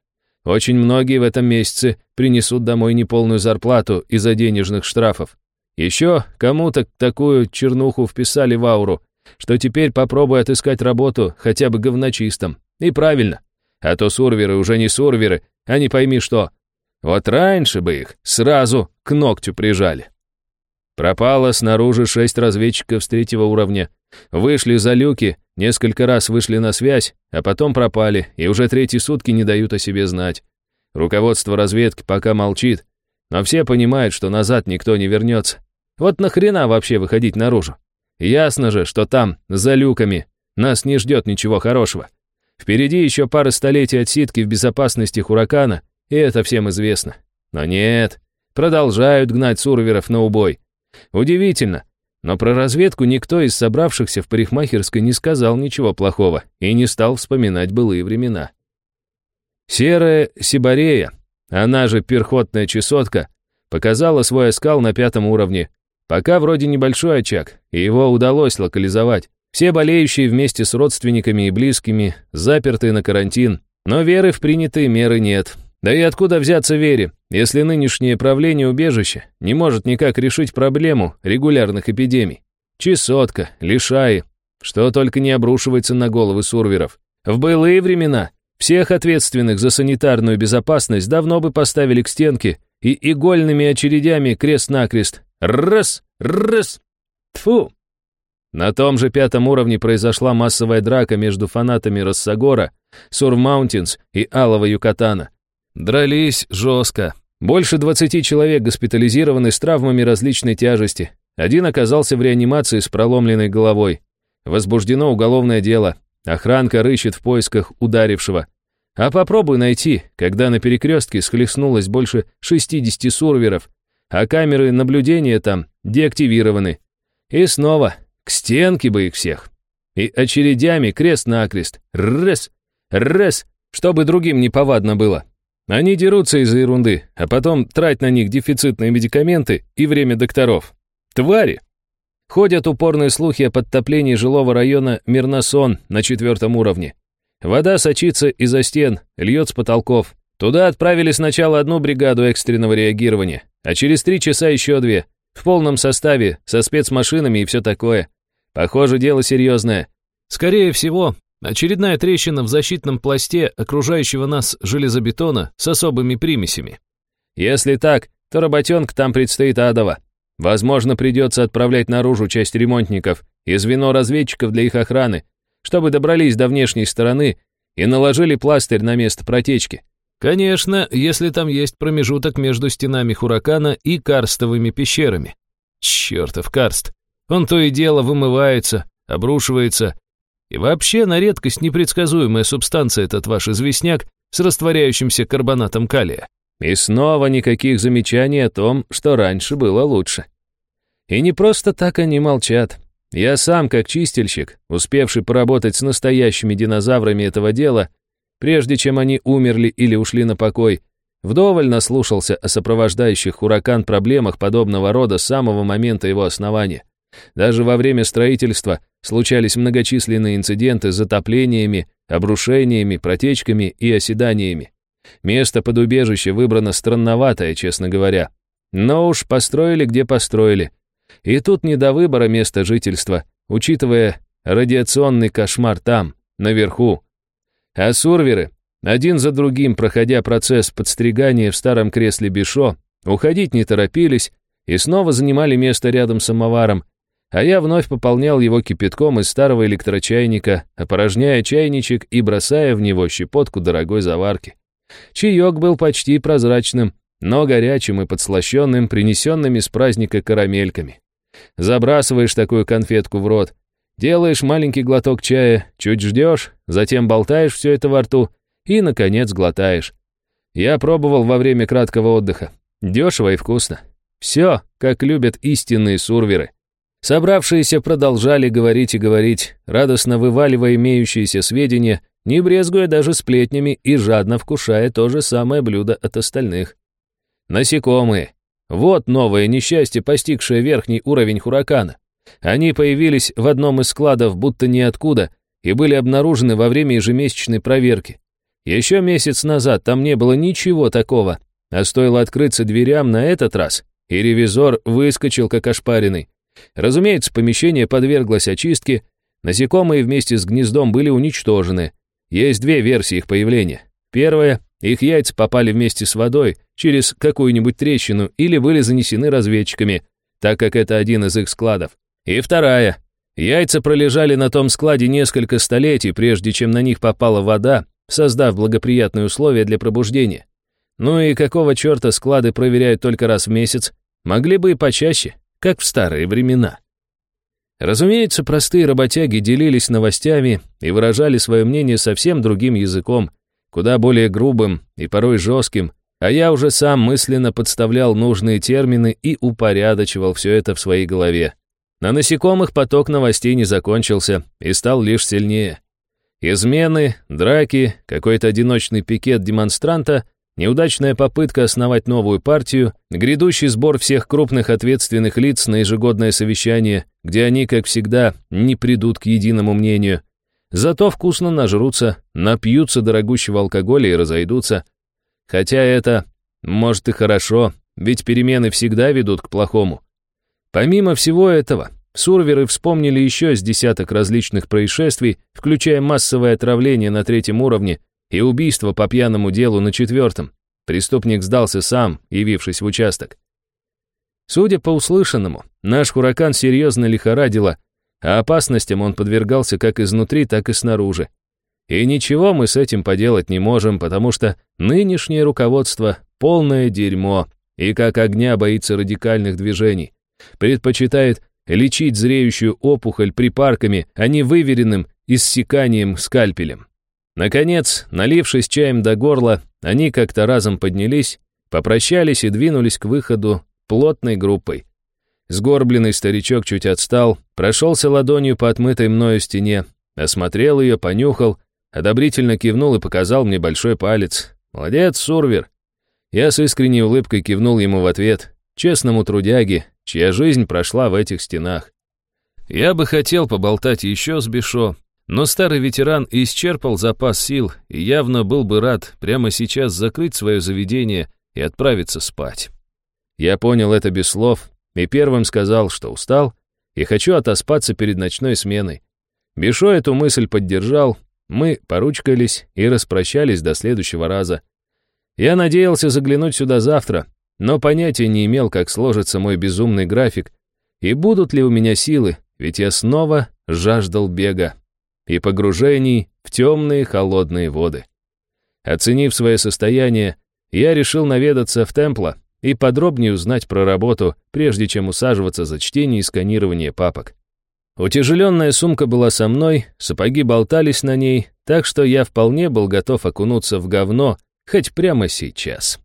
Очень многие в этом месяце принесут домой неполную зарплату из-за денежных штрафов. Еще кому-то такую чернуху вписали в ауру, что теперь попробуй отыскать работу хотя бы говночистом. И правильно. А то сурверы уже не сурверы, а не пойми что. Вот раньше бы их сразу к ногтю прижали. Пропало снаружи шесть разведчиков с третьего уровня. Вышли за люки, несколько раз вышли на связь, а потом пропали, и уже третьи сутки не дают о себе знать. Руководство разведки пока молчит, но все понимают, что назад никто не вернется. Вот нахрена вообще выходить наружу? Ясно же, что там, за люками, нас не ждет ничего хорошего. Впереди еще пара столетий отсидки в безопасности Хуракана, и это всем известно. Но нет, продолжают гнать сурверов на убой. Удивительно, но про разведку никто из собравшихся в парикмахерской не сказал ничего плохого и не стал вспоминать былые времена. Серая Сибарея, она же перхотная чесотка, показала свой оскал на пятом уровне. Пока вроде небольшой очаг, и его удалось локализовать. Все болеющие вместе с родственниками и близкими, запертые на карантин, но веры в принятые меры нет. Да и откуда взяться вере, если нынешнее правление убежища не может никак решить проблему регулярных эпидемий? Чесотка, лишаи, что только не обрушивается на головы сурверов. В былые времена всех ответственных за санитарную безопасность давно бы поставили к стенке и игольными очередями крест-накрест. Раз, раз. Тфу. На том же пятом уровне произошла массовая драка между фанатами Рассагора, Сурмаунтинс и Алого Юкатана. Дрались жестко. Больше 20 человек госпитализированы с травмами различной тяжести. Один оказался в реанимации с проломленной головой. Возбуждено уголовное дело. Охранка рыщет в поисках ударившего. А попробуй найти, когда на перекрестке схлестнулось больше 60 сурверов, а камеры наблюдения там деактивированы. И снова, к стенке бы их всех. И очередями крест-накрест. Рес, рес, чтобы другим не повадно было. Они дерутся из-за ерунды, а потом трать на них дефицитные медикаменты и время докторов. Твари! Ходят упорные слухи о подтоплении жилого района Мирносон на четвертом уровне. Вода сочится из-за стен, льет с потолков. Туда отправили сначала одну бригаду экстренного реагирования, а через три часа еще две. В полном составе, со спецмашинами и все такое. Похоже, дело серьезное. Скорее всего, Очередная трещина в защитном пласте окружающего нас железобетона с особыми примесями. Если так, то работенка там предстоит адова. Возможно, придется отправлять наружу часть ремонтников и звено разведчиков для их охраны, чтобы добрались до внешней стороны и наложили пластырь на место протечки. Конечно, если там есть промежуток между стенами Хуракана и карстовыми пещерами. Чертов карст. Он то и дело вымывается, обрушивается, и вообще, на редкость непредсказуемая субстанция этот ваш известняк с растворяющимся карбонатом калия. И снова никаких замечаний о том, что раньше было лучше. И не просто так они молчат. Я сам, как чистильщик, успевший поработать с настоящими динозаврами этого дела, прежде чем они умерли или ушли на покой, вдоволь наслушался о сопровождающих ураган проблемах подобного рода с самого момента его основания. Даже во время строительства случались многочисленные инциденты с затоплениями, обрушениями, протечками и оседаниями. Место под убежище выбрано странноватое, честно говоря. Но уж построили, где построили. И тут не до выбора места жительства, учитывая радиационный кошмар там, наверху. А сурверы, один за другим, проходя процесс подстригания в старом кресле Бишо, уходить не торопились и снова занимали место рядом с самоваром, а я вновь пополнял его кипятком из старого электрочайника, опорожняя чайничек и бросая в него щепотку дорогой заварки. Чаек был почти прозрачным, но горячим и подслащенным, принесенными с праздника карамельками. Забрасываешь такую конфетку в рот, делаешь маленький глоток чая, чуть ждешь, затем болтаешь все это во рту и, наконец, глотаешь. Я пробовал во время краткого отдыха. Дешево и вкусно. Все, как любят истинные сурверы. Собравшиеся продолжали говорить и говорить, радостно вываливая имеющиеся сведения, не брезгуя даже сплетнями и жадно вкушая то же самое блюдо от остальных. Насекомые. Вот новое несчастье, постигшее верхний уровень хуракана. Они появились в одном из складов будто ниоткуда и были обнаружены во время ежемесячной проверки. Еще месяц назад там не было ничего такого, а стоило открыться дверям на этот раз, и ревизор выскочил как ошпаренный. Разумеется, помещение подверглось очистке, насекомые вместе с гнездом были уничтожены. Есть две версии их появления. Первая — их яйца попали вместе с водой через какую-нибудь трещину или были занесены разведчиками, так как это один из их складов. И вторая — яйца пролежали на том складе несколько столетий, прежде чем на них попала вода, создав благоприятные условия для пробуждения. Ну и какого черта склады проверяют только раз в месяц? Могли бы и почаще как в старые времена. Разумеется, простые работяги делились новостями и выражали свое мнение совсем другим языком, куда более грубым и порой жестким, а я уже сам мысленно подставлял нужные термины и упорядочивал все это в своей голове. На насекомых поток новостей не закончился и стал лишь сильнее. Измены, драки, какой-то одиночный пикет демонстранта Неудачная попытка основать новую партию, грядущий сбор всех крупных ответственных лиц на ежегодное совещание, где они, как всегда, не придут к единому мнению. Зато вкусно нажрутся, напьются дорогущего алкоголя и разойдутся. Хотя это, может, и хорошо, ведь перемены всегда ведут к плохому. Помимо всего этого, сурверы вспомнили еще с десяток различных происшествий, включая массовое отравление на третьем уровне, и убийство по пьяному делу на четвертом. Преступник сдался сам, явившись в участок. Судя по услышанному, наш Хуракан серьезно лихорадило, а опасностям он подвергался как изнутри, так и снаружи. И ничего мы с этим поделать не можем, потому что нынешнее руководство — полное дерьмо, и как огня боится радикальных движений. Предпочитает лечить зреющую опухоль припарками, а не выверенным иссеканием скальпелем. Наконец, налившись чаем до горла, они как-то разом поднялись, попрощались и двинулись к выходу плотной группой. Сгорбленный старичок чуть отстал, прошелся ладонью по отмытой мною стене, осмотрел ее, понюхал, одобрительно кивнул и показал мне большой палец. «Молодец, Сурвер!» Я с искренней улыбкой кивнул ему в ответ, честному трудяге, чья жизнь прошла в этих стенах. Я бы хотел поболтать еще с Бешо, но старый ветеран исчерпал запас сил и явно был бы рад прямо сейчас закрыть свое заведение и отправиться спать. Я понял это без слов и первым сказал, что устал и хочу отоспаться перед ночной сменой. Бешо эту мысль поддержал, мы поручкались и распрощались до следующего раза. Я надеялся заглянуть сюда завтра, но понятия не имел, как сложится мой безумный график и будут ли у меня силы, ведь я снова жаждал бега и погружений в темные холодные воды. Оценив свое состояние, я решил наведаться в Темпло и подробнее узнать про работу, прежде чем усаживаться за чтение и сканирование папок. Утяжеленная сумка была со мной, сапоги болтались на ней, так что я вполне был готов окунуться в говно хоть прямо сейчас.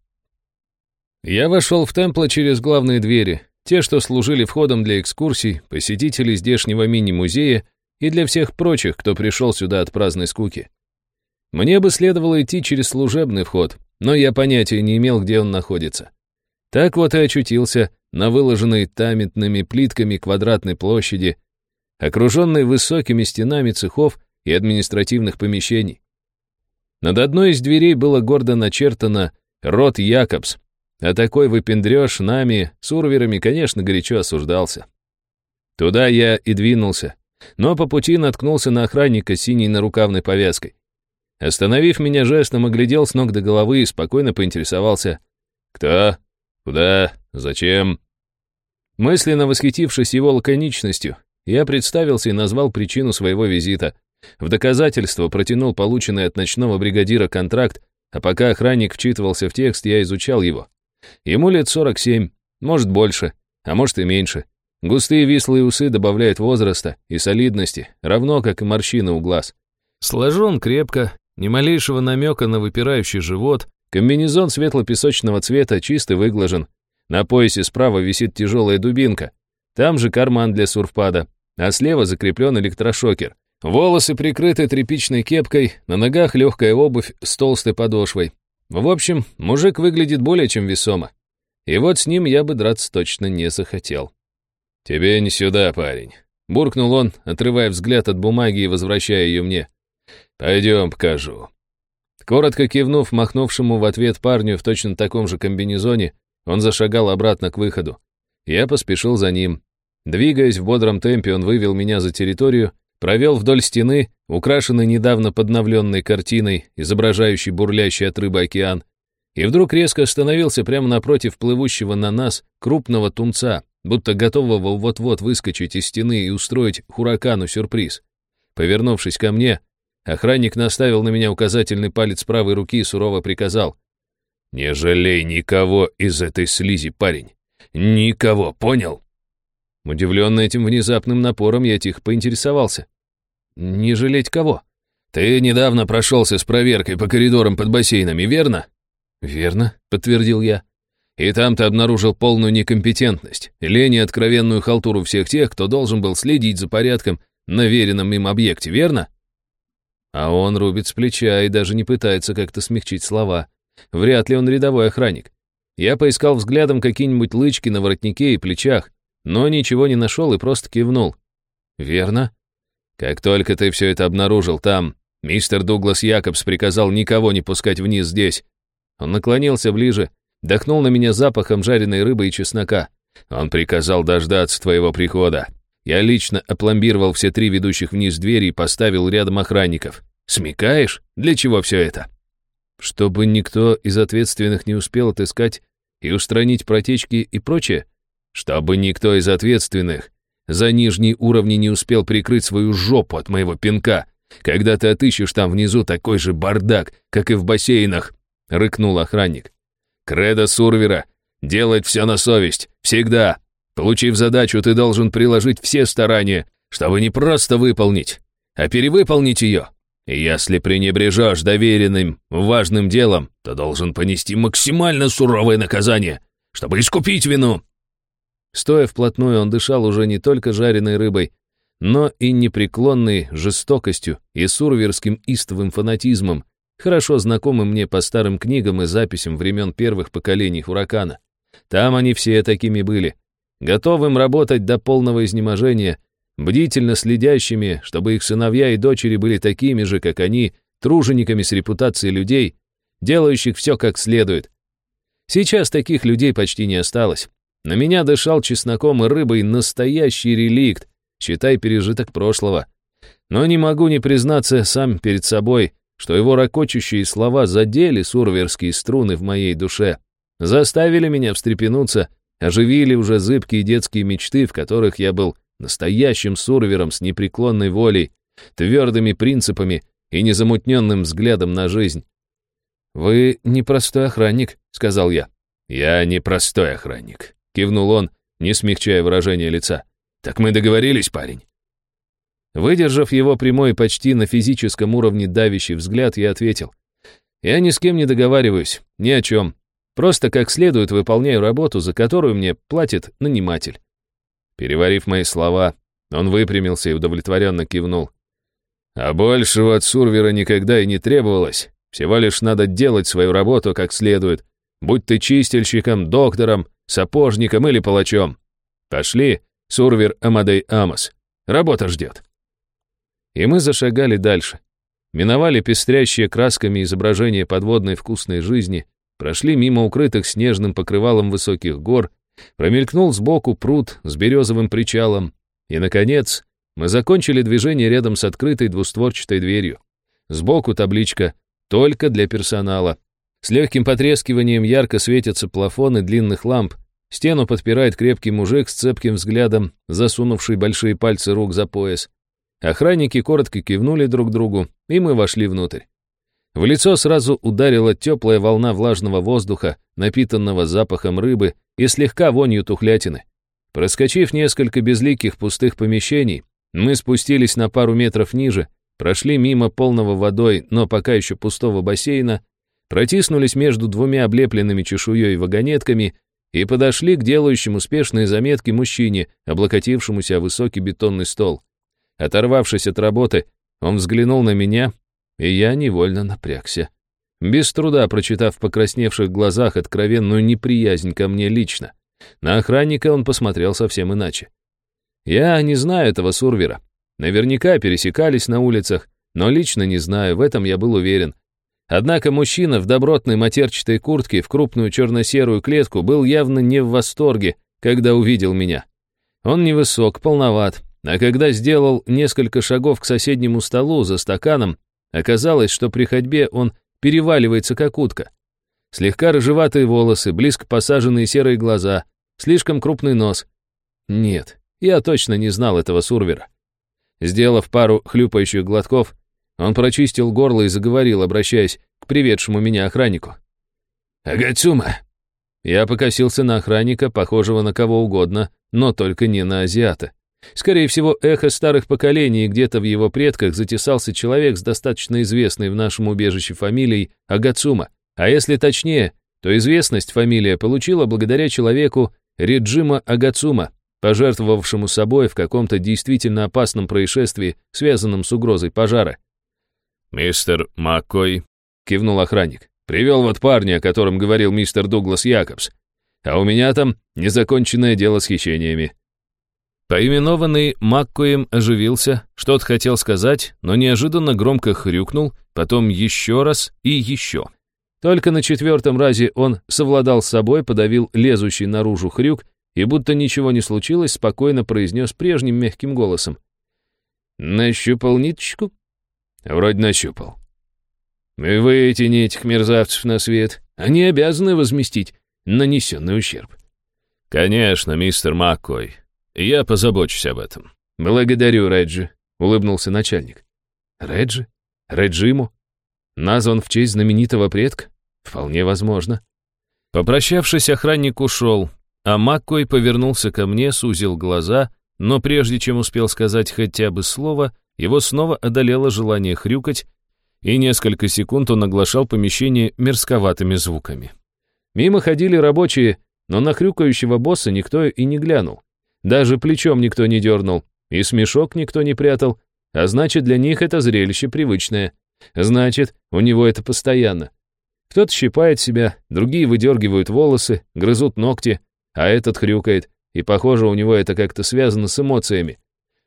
Я вошел в Темпло через главные двери, те, что служили входом для экскурсий, посетителей здешнего мини-музея и для всех прочих, кто пришел сюда от праздной скуки. Мне бы следовало идти через служебный вход, но я понятия не имел, где он находится. Так вот и очутился на выложенной таментными плитками квадратной площади, окруженной высокими стенами цехов и административных помещений. Над одной из дверей было гордо начертано «Рот Якобс», а такой выпендреж нами, сурверами, конечно, горячо осуждался. Туда я и двинулся, но по пути наткнулся на охранника с синей нарукавной повязкой. Остановив меня жестом, оглядел с ног до головы и спокойно поинтересовался. «Кто? Куда? Зачем?» Мысленно восхитившись его лаконичностью, я представился и назвал причину своего визита. В доказательство протянул полученный от ночного бригадира контракт, а пока охранник вчитывался в текст, я изучал его. Ему лет 47, может больше, а может и меньше. Густые вислые усы добавляют возраста и солидности, равно как и морщины у глаз. Сложен крепко, ни малейшего намека на выпирающий живот, комбинезон светло-песочного цвета чисто выглажен. На поясе справа висит тяжелая дубинка, там же карман для сурфпада, а слева закреплен электрошокер. Волосы прикрыты тряпичной кепкой, на ногах легкая обувь с толстой подошвой. В общем, мужик выглядит более чем весомо. И вот с ним я бы драться точно не захотел. «Тебе не сюда, парень», — буркнул он, отрывая взгляд от бумаги и возвращая ее мне. «Пойдем, покажу». Коротко кивнув махнувшему в ответ парню в точно таком же комбинезоне, он зашагал обратно к выходу. Я поспешил за ним. Двигаясь в бодром темпе, он вывел меня за территорию, провел вдоль стены, украшенной недавно подновленной картиной, изображающей бурлящий от рыбы океан, и вдруг резко остановился прямо напротив плывущего на нас крупного тунца, будто готового вот-вот выскочить из стены и устроить хуракану сюрприз. Повернувшись ко мне, охранник наставил на меня указательный палец правой руки и сурово приказал. «Не жалей никого из этой слизи, парень. Никого, понял?» Удивленный этим внезапным напором, я тихо поинтересовался. «Не жалеть кого?» «Ты недавно прошелся с проверкой по коридорам под бассейнами, верно?» «Верно», — подтвердил я. И там ты обнаружил полную некомпетентность, лень и откровенную халтуру всех тех, кто должен был следить за порядком на веренном им объекте, верно? А он рубит с плеча и даже не пытается как-то смягчить слова. Вряд ли он рядовой охранник. Я поискал взглядом какие-нибудь лычки на воротнике и плечах, но ничего не нашел и просто кивнул. «Верно?» «Как только ты все это обнаружил там, мистер Дуглас Якобс приказал никого не пускать вниз здесь». Он наклонился ближе, Дохнул на меня запахом жареной рыбы и чеснока. Он приказал дождаться твоего прихода. Я лично опломбировал все три ведущих вниз двери и поставил рядом охранников. Смекаешь, для чего все это? Чтобы никто из ответственных не успел отыскать и устранить протечки и прочее? Чтобы никто из ответственных за нижние уровни не успел прикрыть свою жопу от моего пинка, когда ты отыщешь там внизу такой же бардак, как и в бассейнах, рыкнул охранник. Кредо Сурвера — делать все на совесть, всегда. Получив задачу, ты должен приложить все старания, чтобы не просто выполнить, а перевыполнить ее. Если пренебрежешь доверенным, важным делом, то должен понести максимально суровое наказание, чтобы искупить вину. Стоя вплотную, он дышал уже не только жареной рыбой, но и непреклонной жестокостью и сурверским истовым фанатизмом, хорошо знакомы мне по старым книгам и записям времен первых поколений Хуракана. Там они все такими были, готовым работать до полного изнеможения, бдительно следящими, чтобы их сыновья и дочери были такими же, как они, тружениками с репутацией людей, делающих все как следует. Сейчас таких людей почти не осталось. На меня дышал чесноком и рыбой настоящий реликт, считай пережиток прошлого. Но не могу не признаться сам перед собой, что его ракочущие слова задели сурверские струны в моей душе, заставили меня встрепенуться, оживили уже зыбкие детские мечты, в которых я был настоящим сурвером с непреклонной волей, твердыми принципами и незамутненным взглядом на жизнь. «Вы непростой охранник», — сказал я. «Я непростой охранник», — кивнул он, не смягчая выражение лица. «Так мы договорились, парень?» Выдержав его прямой почти на физическом уровне давящий взгляд, я ответил. «Я ни с кем не договариваюсь, ни о чем. Просто как следует выполняю работу, за которую мне платит наниматель». Переварив мои слова, он выпрямился и удовлетворенно кивнул. «А большего от Сурвера никогда и не требовалось. Всего лишь надо делать свою работу как следует, будь ты чистильщиком, доктором, сапожником или палачом. Пошли, Сурвер Амадей Амос. Работа ждет». И мы зашагали дальше. Миновали пестрящие красками изображения подводной вкусной жизни, прошли мимо укрытых снежным покрывалом высоких гор, промелькнул сбоку пруд с березовым причалом, и, наконец, мы закончили движение рядом с открытой двустворчатой дверью. Сбоку табличка «Только для персонала». С легким потрескиванием ярко светятся плафоны длинных ламп. Стену подпирает крепкий мужик с цепким взглядом, засунувший большие пальцы рук за пояс. Охранники коротко кивнули друг другу, и мы вошли внутрь. В лицо сразу ударила теплая волна влажного воздуха, напитанного запахом рыбы и слегка вонью тухлятины. Проскочив несколько безликих пустых помещений, мы спустились на пару метров ниже, прошли мимо полного водой, но пока еще пустого бассейна, протиснулись между двумя облепленными чешуей вагонетками и подошли к делающему успешные заметки мужчине, облокотившемуся о высокий бетонный стол. Оторвавшись от работы, он взглянул на меня, и я невольно напрягся. Без труда прочитав в покрасневших глазах откровенную неприязнь ко мне лично. На охранника он посмотрел совсем иначе. Я не знаю этого Сурвера. Наверняка пересекались на улицах, но лично не знаю, в этом я был уверен. Однако мужчина в добротной матерчатой куртке в крупную черно-серую клетку был явно не в восторге, когда увидел меня. Он невысок, полноват, а когда сделал несколько шагов к соседнему столу за стаканом, оказалось, что при ходьбе он переваливается как утка. Слегка рыжеватые волосы, близко посаженные серые глаза, слишком крупный нос. Нет, я точно не знал этого Сурвера. Сделав пару хлюпающих глотков, он прочистил горло и заговорил, обращаясь к приведшему меня охраннику. «Агацума!» Я покосился на охранника, похожего на кого угодно, но только не на азиата. Скорее всего, эхо старых поколений, где-то в его предках затесался человек с достаточно известной в нашем убежище фамилией Агацума. А если точнее, то известность фамилия получила благодаря человеку Реджима Агацума, пожертвовавшему собой в каком-то действительно опасном происшествии, связанном с угрозой пожара. «Мистер Маккой», — кивнул охранник, — «привел вот парня, о котором говорил мистер Дуглас Якобс. А у меня там незаконченное дело с хищениями». Поименованный Маккоем оживился, что-то хотел сказать, но неожиданно громко хрюкнул, потом еще раз и еще. Только на четвертом разе он совладал с собой, подавил лезущий наружу хрюк и, будто ничего не случилось, спокойно произнес прежним мягким голосом. «Нащупал ниточку?» «Вроде нащупал». «Вы вытяни этих мерзавцев на свет. Они обязаны возместить нанесенный ущерб». «Конечно, мистер Маккой. Я позабочусь об этом». «Благодарю, Реджи», — улыбнулся начальник. «Реджи? Реджиму? Назван в честь знаменитого предка? Вполне возможно». Попрощавшись, охранник ушел, а Маккой повернулся ко мне, сузил глаза, но прежде чем успел сказать хотя бы слово, его снова одолело желание хрюкать, и несколько секунд он оглашал помещение мерзковатыми звуками. Мимо ходили рабочие, но на хрюкающего босса никто и не глянул. Даже плечом никто не дернул, и смешок никто не прятал, а значит, для них это зрелище привычное. Значит, у него это постоянно. Кто-то щипает себя, другие выдергивают волосы, грызут ногти, а этот хрюкает, и, похоже, у него это как-то связано с эмоциями.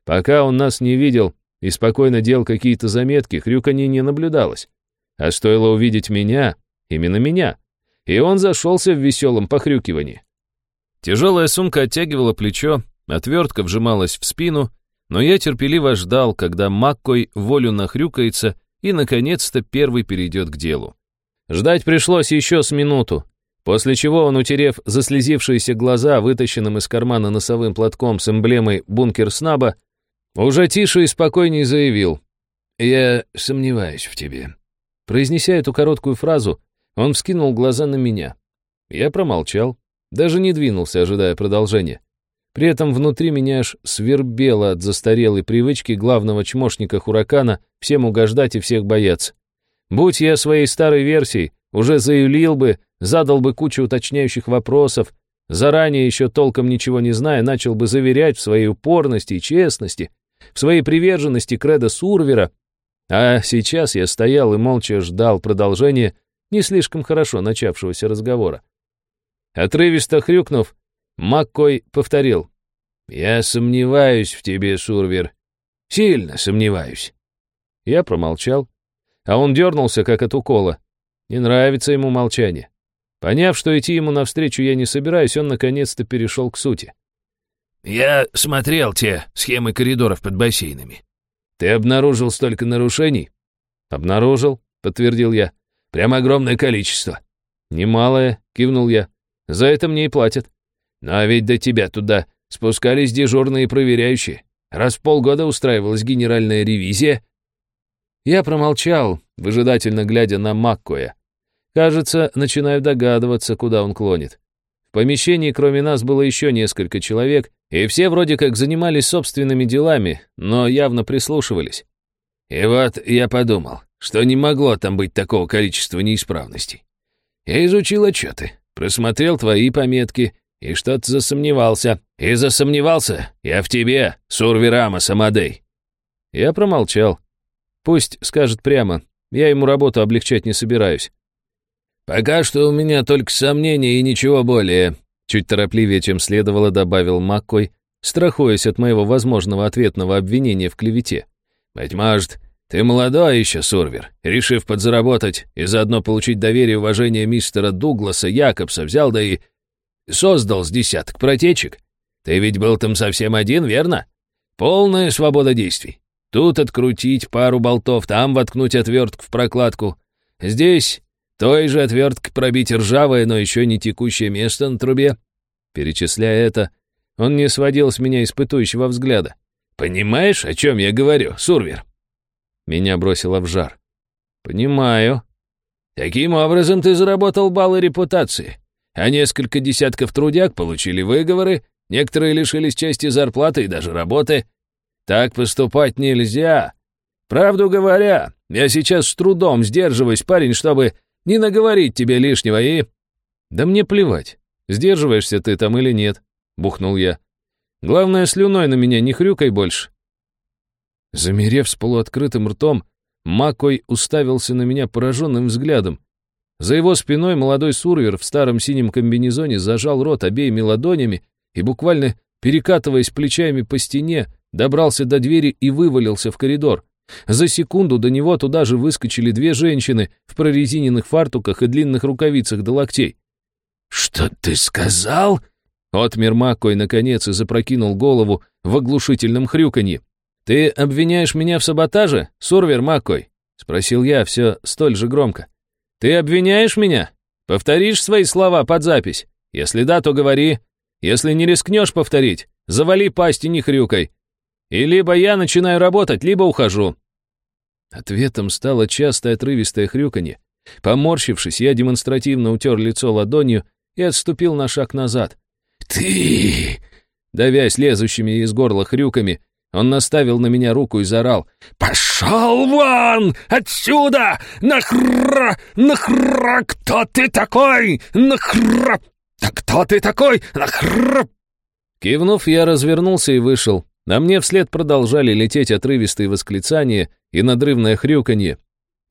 Пока он нас не видел и спокойно делал какие-то заметки, хрюканье не наблюдалось. А стоило увидеть меня, именно меня, и он зашелся в веселом похрюкивании. Тяжелая сумка оттягивала плечо, отвертка вжималась в спину, но я терпеливо ждал, когда Маккой волю нахрюкается и, наконец-то, первый перейдет к делу. Ждать пришлось еще с минуту, После чего он, утерев заслезившиеся глаза, вытащенным из кармана носовым платком с эмблемой «Бункер Снаба», уже тише и спокойнее заявил. «Я сомневаюсь в тебе». Произнеся эту короткую фразу, он вскинул глаза на меня. Я промолчал, даже не двинулся, ожидая продолжения. При этом внутри меня аж свербело от застарелой привычки главного чмошника Хуракана всем угождать и всех бояться. Будь я своей старой версией, уже заявил бы, задал бы кучу уточняющих вопросов, заранее еще толком ничего не зная, начал бы заверять в своей упорности и честности, в своей приверженности кредо Сурвера, а сейчас я стоял и молча ждал продолжения не слишком хорошо начавшегося разговора. Отрывисто хрюкнув, Маккой повторил. «Я сомневаюсь в тебе, Сурвер. Сильно сомневаюсь». Я промолчал, а он дернулся, как от укола. Не нравится ему молчание. Поняв, что идти ему навстречу я не собираюсь, он наконец-то перешел к сути. «Я смотрел те схемы коридоров под бассейнами». «Ты обнаружил столько нарушений?» «Обнаружил», — подтвердил я. «Прям огромное количество». «Немалое», — кивнул я. «За это мне и платят». «Но «Ну, а ведь до тебя туда спускались дежурные проверяющие. Раз в полгода устраивалась генеральная ревизия». Я промолчал, выжидательно глядя на Маккоя. Кажется, начинаю догадываться, куда он клонит. В помещении кроме нас было еще несколько человек, и все вроде как занимались собственными делами, но явно прислушивались. И вот я подумал, что не могло там быть такого количества неисправностей. Я изучил отчеты, просмотрел твои пометки и что-то засомневался. И засомневался я в тебе, Сурвирама Самадей. Я промолчал. Пусть скажет прямо, я ему работу облегчать не собираюсь. «Пока что у меня только сомнения и ничего более», чуть торопливее, чем следовало, добавил Маккой, страхуясь от моего возможного ответного обвинения в клевете. «Быть может, ты молодой еще, Сурвер, решив подзаработать и заодно получить доверие и уважение мистера Дугласа Якобса, взял да и создал с десяток протечек. Ты ведь был там совсем один, верно? Полная свобода действий. Тут открутить пару болтов, там воткнуть отвертку в прокладку. Здесь той же отверткой пробить ржавое, но еще не текущее место на трубе. Перечисляя это, он не сводил с меня испытующего взгляда. «Понимаешь, о чем я говорю, Сурвер?» Меня бросило в жар. «Понимаю». «Таким образом ты заработал баллы репутации, а несколько десятков трудяг получили выговоры, некоторые лишились части зарплаты и даже работы. Так поступать нельзя. Правду говоря, я сейчас с трудом сдерживаюсь, парень, чтобы не наговорить тебе лишнего и...» «Да мне плевать, сдерживаешься ты там или нет», — бухнул я. «Главное, слюной на меня не хрюкай больше». Замерев с полуоткрытым ртом, Макой уставился на меня пораженным взглядом. За его спиной молодой сурвер в старом синем комбинезоне зажал рот обеими ладонями и, буквально перекатываясь плечами по стене, добрался до двери и вывалился в коридор. За секунду до него туда же выскочили две женщины в прорезиненных фартуках и длинных рукавицах до локтей. «Что ты сказал?» Отмер Маккой, наконец, и запрокинул голову в оглушительном хрюканье. «Ты обвиняешь меня в саботаже, Сурвер Маккой?» — спросил я все столь же громко. «Ты обвиняешь меня? Повторишь свои слова под запись? Если да, то говори. Если не рискнешь повторить, завали пасть и не хрюкай. И либо я начинаю работать, либо ухожу». Ответом стало частое отрывистое хрюканье. Поморщившись, я демонстративно утер лицо ладонью и отступил на шаг назад. «Ты!» Давясь лезущими из горла хрюками, он наставил на меня руку и заорал. «Пошел вон! Отсюда! Нахра! Нахра! Кто ты такой? Нахра! Кто ты такой? Нахра!» Кивнув, я развернулся и вышел. На мне вслед продолжали лететь отрывистые восклицания и надрывное хрюканье.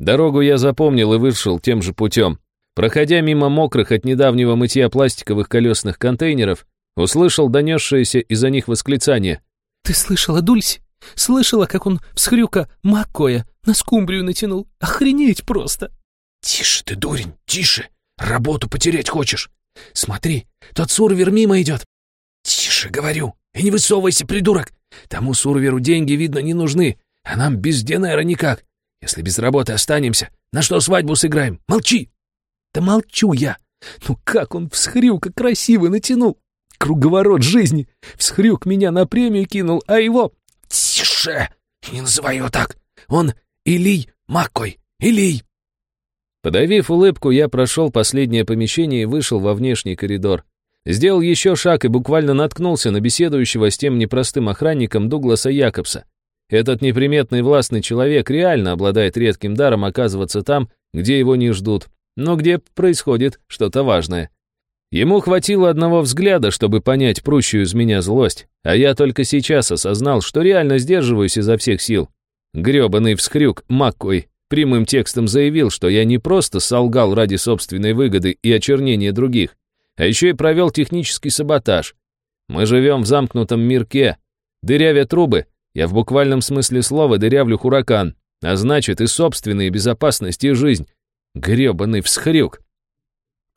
Дорогу я запомнил и вышел тем же путем. Проходя мимо мокрых от недавнего мытья пластиковых колесных контейнеров, услышал донесшееся из-за них восклицание. «Ты слышала, Дульси? Слышала, как он всхрюка Маккоя на скумбрию натянул? Охренеть просто!» «Тише ты, дурень, тише! Работу потерять хочешь? Смотри, тот сурвер мимо идет!» «Тише, говорю, и не высовывайся, придурок! Тому сурверу деньги, видно, не нужны, а нам без Денера никак. Если без работы останемся, на что свадьбу сыграем? Молчи!» «Да молчу я! Ну как он всхрюка красиво натянул! Круговорот жизни! Всхрюк меня на премию кинул, а его...» «Тише! Не называй его так! Он Илий Маккой! Илий!» Подавив улыбку, я прошел последнее помещение и вышел во внешний коридор. Сделал еще шаг и буквально наткнулся на беседующего с тем непростым охранником Дугласа Якобса. Этот неприметный властный человек реально обладает редким даром оказываться там, где его не ждут, но где происходит что-то важное. Ему хватило одного взгляда, чтобы понять прущую из меня злость, а я только сейчас осознал, что реально сдерживаюсь изо всех сил. Грёбаный всхрюк Маккой прямым текстом заявил, что я не просто солгал ради собственной выгоды и очернения других, а еще и провел технический саботаж. Мы живем в замкнутом мирке. Дырявя трубы, я в буквальном смысле слова дырявлю хуракан, а значит и собственные безопасность и жизнь. Гребаный всхрюк.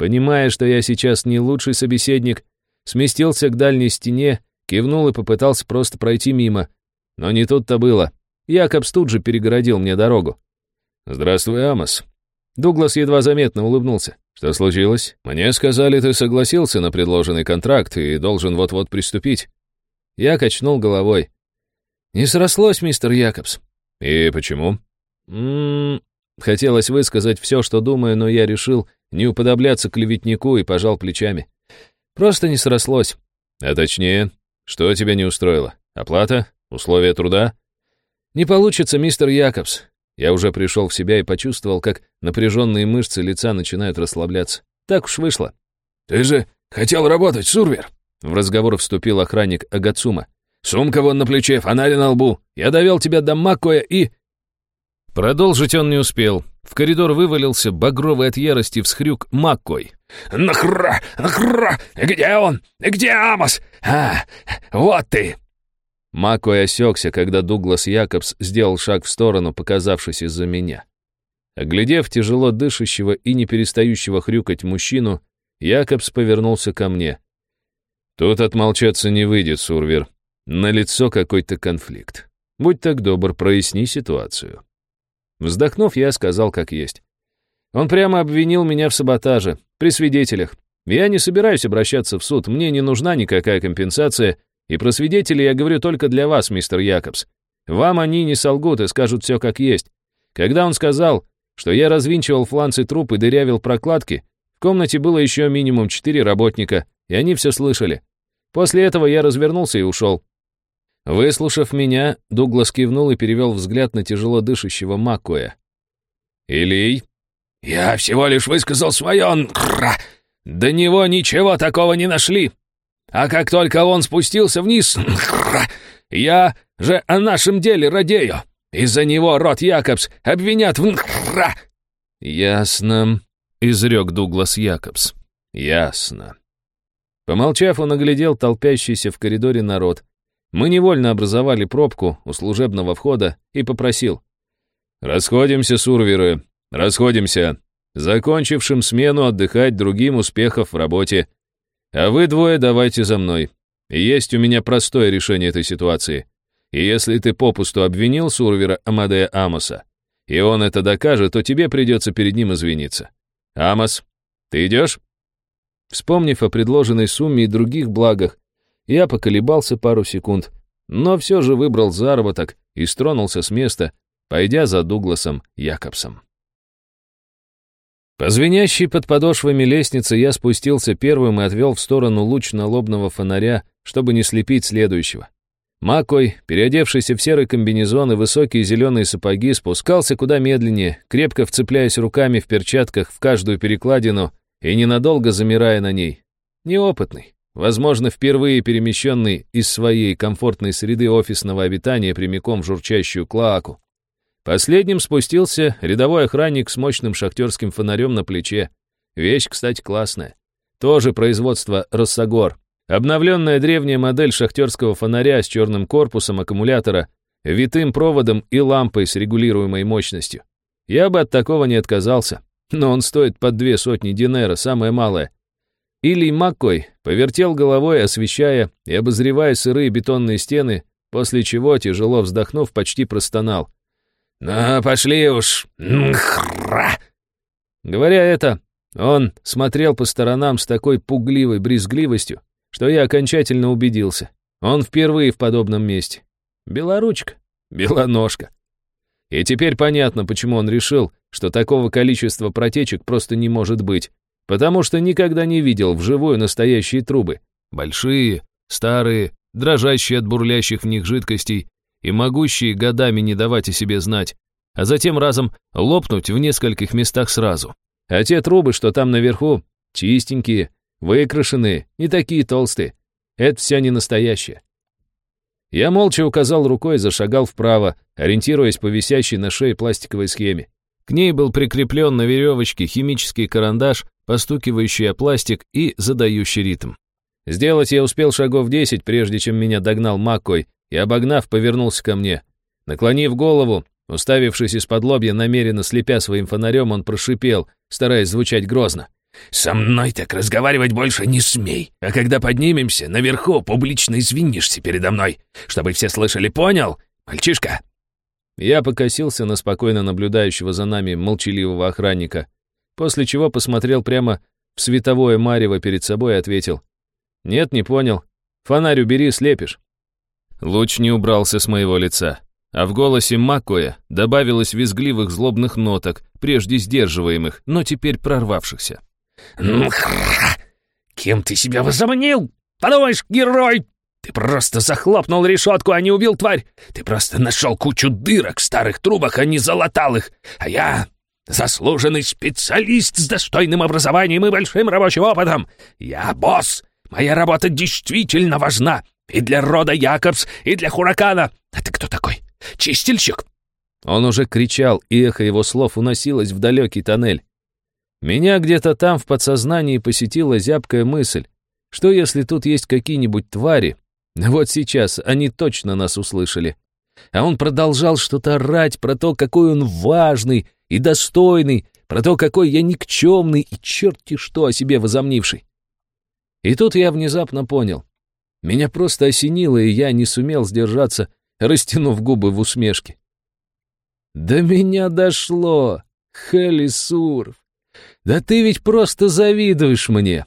Понимая, что я сейчас не лучший собеседник, сместился к дальней стене, кивнул и попытался просто пройти мимо. Но не тут-то было. Якобс тут же перегородил мне дорогу. «Здравствуй, Амос». Дуглас едва заметно улыбнулся. «Что случилось? Мне сказали, ты согласился на предложенный контракт и должен вот-вот приступить». Я качнул головой. «Не срослось, мистер Якобс». «И почему?» «М-м-м...» Хотелось высказать все, что думаю, но я решил не уподобляться клеветнику и пожал плечами. Просто не срослось. А точнее, что тебя не устроило? Оплата? Условия труда? Не получится, мистер Якобс. Я уже пришел в себя и почувствовал, как напряженные мышцы лица начинают расслабляться. Так уж вышло. «Ты же хотел работать, Сурвер!» В разговор вступил охранник Агацума. «Сумка вон на плече, фонарь на лбу. Я довел тебя до Маккоя и...» Продолжить он не успел. В коридор вывалился багровый от ярости всхрюк Маккой. «Нахра! Нахра! Где он? Где Амос? А, вот ты!» Маккой осекся, когда Дуглас Якобс сделал шаг в сторону, показавшись из-за меня. Оглядев тяжело дышащего и не перестающего хрюкать мужчину, Якобс повернулся ко мне. «Тут отмолчаться не выйдет, Сурвер. На лицо какой-то конфликт. Будь так добр, проясни ситуацию». Вздохнув, я сказал как есть. Он прямо обвинил меня в саботаже, при свидетелях. Я не собираюсь обращаться в суд, мне не нужна никакая компенсация, и про свидетелей я говорю только для вас, мистер Якобс. Вам они не солгут и скажут все как есть. Когда он сказал, что я развинчивал фланцы труп и дырявил прокладки, в комнате было еще минимум четыре работника, и они все слышали. После этого я развернулся и ушел. Выслушав меня, Дуглас кивнул и перевел взгляд на тяжело дышащего Маккуя. «Илий?» «Я всего лишь высказал свое... До него ничего такого не нашли. А как только он спустился вниз... Я же о нашем деле радею. Из-за него род Якобс обвинят в... «Ясно», — изрек Дуглас Якобс. «Ясно». Помолчав, он оглядел толпящийся в коридоре народ, мы невольно образовали пробку у служебного входа и попросил. «Расходимся, сурверы, расходимся. Закончившим смену отдыхать другим успехов в работе. А вы двое давайте за мной. Есть у меня простое решение этой ситуации. И если ты попусту обвинил сурвера Амадея Амоса, и он это докажет, то тебе придется перед ним извиниться. Амос, ты идешь?» Вспомнив о предложенной сумме и других благах, я поколебался пару секунд, но все же выбрал заработок и стронулся с места, пойдя за Дугласом Якобсом. По звенящей под подошвами лестницы я спустился первым и отвел в сторону луч налобного фонаря, чтобы не слепить следующего. Макой, переодевшийся в серый комбинезон и высокие зеленые сапоги, спускался куда медленнее, крепко вцепляясь руками в перчатках в каждую перекладину и ненадолго замирая на ней. Неопытный, Возможно, впервые перемещенный из своей комфортной среды офисного обитания прямиком в журчащую клоаку. Последним спустился рядовой охранник с мощным шахтерским фонарем на плече. Вещь, кстати, классная. Тоже производство «Россогор». Обновленная древняя модель шахтерского фонаря с черным корпусом аккумулятора, витым проводом и лампой с регулируемой мощностью. Я бы от такого не отказался, но он стоит под две сотни динера, самое малое. Илий Маккой повертел головой, освещая и обозревая сырые бетонные стены, после чего, тяжело вздохнув, почти простонал. «Ну, пошли уж!» Говоря это, он смотрел по сторонам с такой пугливой брезгливостью, что я окончательно убедился. Он впервые в подобном месте. Белоручка, белоножка. И теперь понятно, почему он решил, что такого количества протечек просто не может быть потому что никогда не видел вживую настоящие трубы. Большие, старые, дрожащие от бурлящих в них жидкостей и могущие годами не давать о себе знать, а затем разом лопнуть в нескольких местах сразу. А те трубы, что там наверху, чистенькие, выкрашенные, не такие толстые. Это все не настоящее. Я молча указал рукой и зашагал вправо, ориентируясь по висящей на шее пластиковой схеме. К ней был прикреплен на веревочке химический карандаш постукивающий о пластик и задающий ритм. Сделать я успел шагов десять, прежде чем меня догнал Маккой, и, обогнав, повернулся ко мне. Наклонив голову, уставившись из-под лобья, намеренно слепя своим фонарем, он прошипел, стараясь звучать грозно. «Со мной так разговаривать больше не смей, а когда поднимемся, наверху публично извинишься передо мной, чтобы все слышали, понял, мальчишка?» Я покосился на спокойно наблюдающего за нами молчаливого охранника, после чего посмотрел прямо в световое марево перед собой и ответил. «Нет, не понял. Фонарь убери, слепишь». Луч не убрался с моего лица, а в голосе Маккоя добавилось визгливых злобных ноток, прежде сдерживаемых, но теперь прорвавшихся. «Кем ты себя возомнил? Подумаешь, герой! Ты просто захлопнул решетку, а не убил тварь! Ты просто нашел кучу дырок в старых трубах, а не залатал их! А я заслуженный специалист с достойным образованием и большим рабочим опытом! Я босс! Моя работа действительно важна! И для рода Якобс, и для Хуракана! А ты кто такой? Чистильщик?» Он уже кричал, и эхо его слов уносилось в далекий тоннель. Меня где-то там в подсознании посетила зябкая мысль, что если тут есть какие-нибудь твари, вот сейчас они точно нас услышали. А он продолжал что-то орать про то, какой он важный и достойный, про то, какой я никчемный и черти что о себе возомнивший. И тут я внезапно понял. Меня просто осенило, и я не сумел сдержаться, растянув губы в усмешке. «До меня дошло, Халисуров! Да ты ведь просто завидуешь мне!»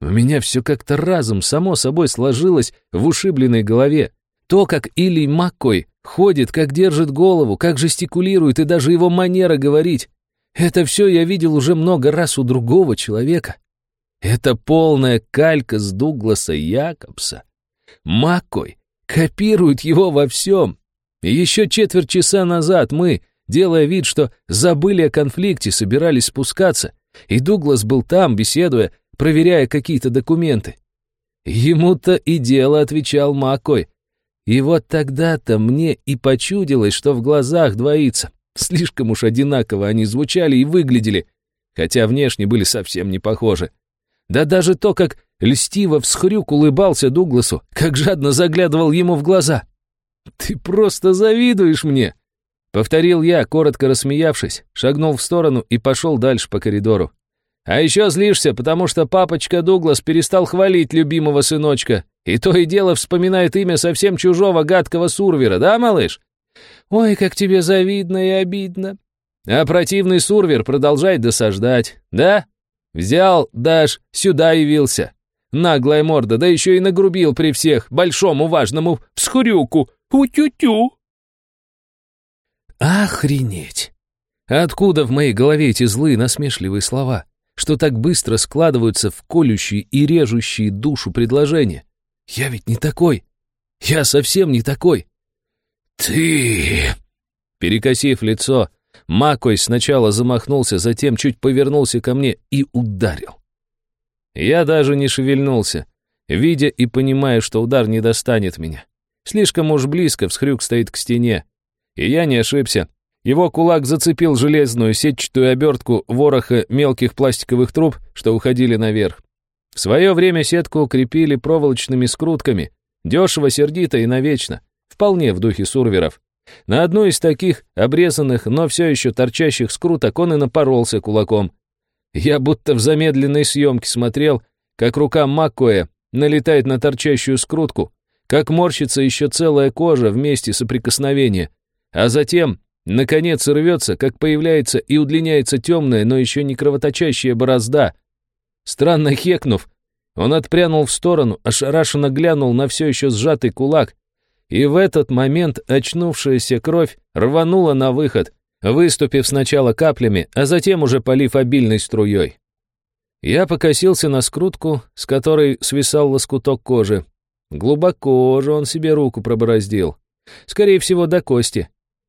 У меня все как-то разом, само собой, сложилось в ушибленной голове. То, как Илий Маккой ходит, как держит голову, как жестикулирует, и даже его манера говорить. Это все я видел уже много раз у другого человека. Это полная калька с Дугласа Якобса. Маккой копирует его во всем. И еще четверть часа назад мы, делая вид, что забыли о конфликте, собирались спускаться, и Дуглас был там, беседуя проверяя какие-то документы. Ему-то и дело отвечал Макой. И вот тогда-то мне и почудилось, что в глазах двоится. Слишком уж одинаково они звучали и выглядели, хотя внешне были совсем не похожи. Да даже то, как льстиво всхрюк улыбался Дугласу, как жадно заглядывал ему в глаза. «Ты просто завидуешь мне!» Повторил я, коротко рассмеявшись, шагнул в сторону и пошел дальше по коридору. А еще злишься, потому что папочка Дуглас перестал хвалить любимого сыночка, и то и дело вспоминает имя совсем чужого гадкого сурвера, да, малыш? Ой, как тебе завидно и обидно. А противный сурвер продолжает досаждать, да? Взял, Даш, сюда явился. Наглая морда, да еще и нагрубил при всех большому важному всхрюку. У-тю-тю. Охренеть! Откуда в моей голове эти злые насмешливые слова? что так быстро складываются в колющие и режущие душу предложения. Я ведь не такой. Я совсем не такой. Ты... Перекосив лицо, Макой сначала замахнулся, затем чуть повернулся ко мне и ударил. Я даже не шевельнулся, видя и понимая, что удар не достанет меня. Слишком уж близко всхрюк стоит к стене. И я не ошибся. Его кулак зацепил железную сетчатую обертку вороха мелких пластиковых труб, что уходили наверх. В свое время сетку укрепили проволочными скрутками, дешево, сердито и навечно, вполне в духе сурверов. На одну из таких обрезанных, но все еще торчащих скруток он и напоролся кулаком. Я будто в замедленной съемке смотрел, как рука Маккоя налетает на торчащую скрутку, как морщится еще целая кожа в месте соприкосновения, а затем Наконец рвется, как появляется и удлиняется темная, но еще не кровоточащая борозда. Странно хекнув, он отпрянул в сторону, ошарашенно глянул на все еще сжатый кулак, и в этот момент очнувшаяся кровь рванула на выход, выступив сначала каплями, а затем уже полив обильной струей. Я покосился на скрутку, с которой свисал лоскуток кожи. Глубоко же он себе руку пробороздил. Скорее всего, до кости.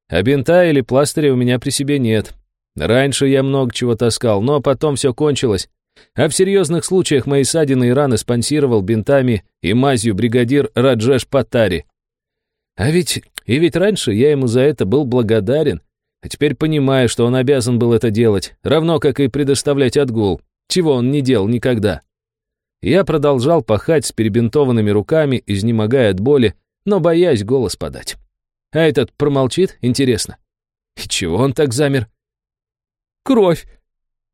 А бинта или пластыря у меня при себе нет. Раньше я много чего таскал, но потом все кончилось. А в серьезных случаях мои ссадины и раны спонсировал бинтами и мазью бригадир Раджеш Патари. А ведь и ведь раньше я ему за это был благодарен, а теперь понимаю, что он обязан был это делать, равно как и предоставлять отгул, чего он не делал никогда. Я продолжал пахать с перебинтованными руками, изнемогая от боли, но боясь голос подать. А этот промолчит, интересно. И чего он так замер? Кровь!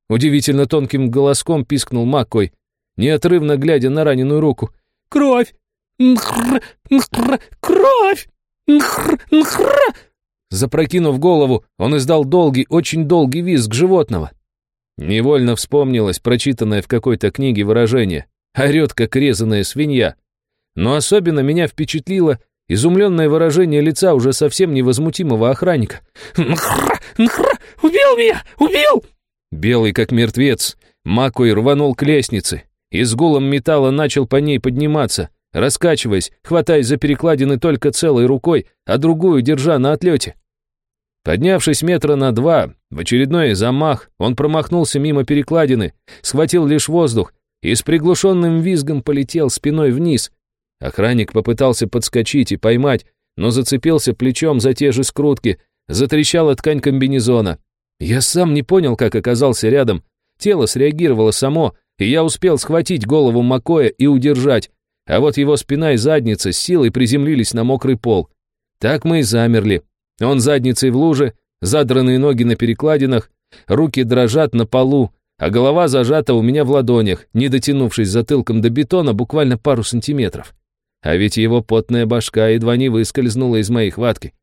Удивительно тонким голоском пискнул Маккой, неотрывно глядя на раненую руку. Кровь! Нхр, нхр, кровь! Нхр, нхр! Запрокинув голову, он издал долгий, очень долгий визг животного. Невольно вспомнилось прочитанное в какой-то книге выражение «орет, как резаная свинья». Но особенно меня впечатлило изумленное выражение лица уже совсем невозмутимого охранника. «Нхра! Нхра! Убил меня! Убил!» Белый, как мертвец, Макой рванул к лестнице и с гулом металла начал по ней подниматься, раскачиваясь, хватаясь за перекладины только целой рукой, а другую держа на отлете. Поднявшись метра на два, в очередной замах, он промахнулся мимо перекладины, схватил лишь воздух и с приглушенным визгом полетел спиной вниз. Охранник попытался подскочить и поймать, но зацепился плечом за те же скрутки, затрещала ткань комбинезона. Я сам не понял, как оказался рядом. Тело среагировало само, и я успел схватить голову Макоя и удержать, а вот его спина и задница с силой приземлились на мокрый пол. Так мы и замерли. Он задницей в луже, задранные ноги на перекладинах, руки дрожат на полу, а голова зажата у меня в ладонях, не дотянувшись затылком до бетона буквально пару сантиметров. А ведь его потная башка едва не выскользнула из моей хватки.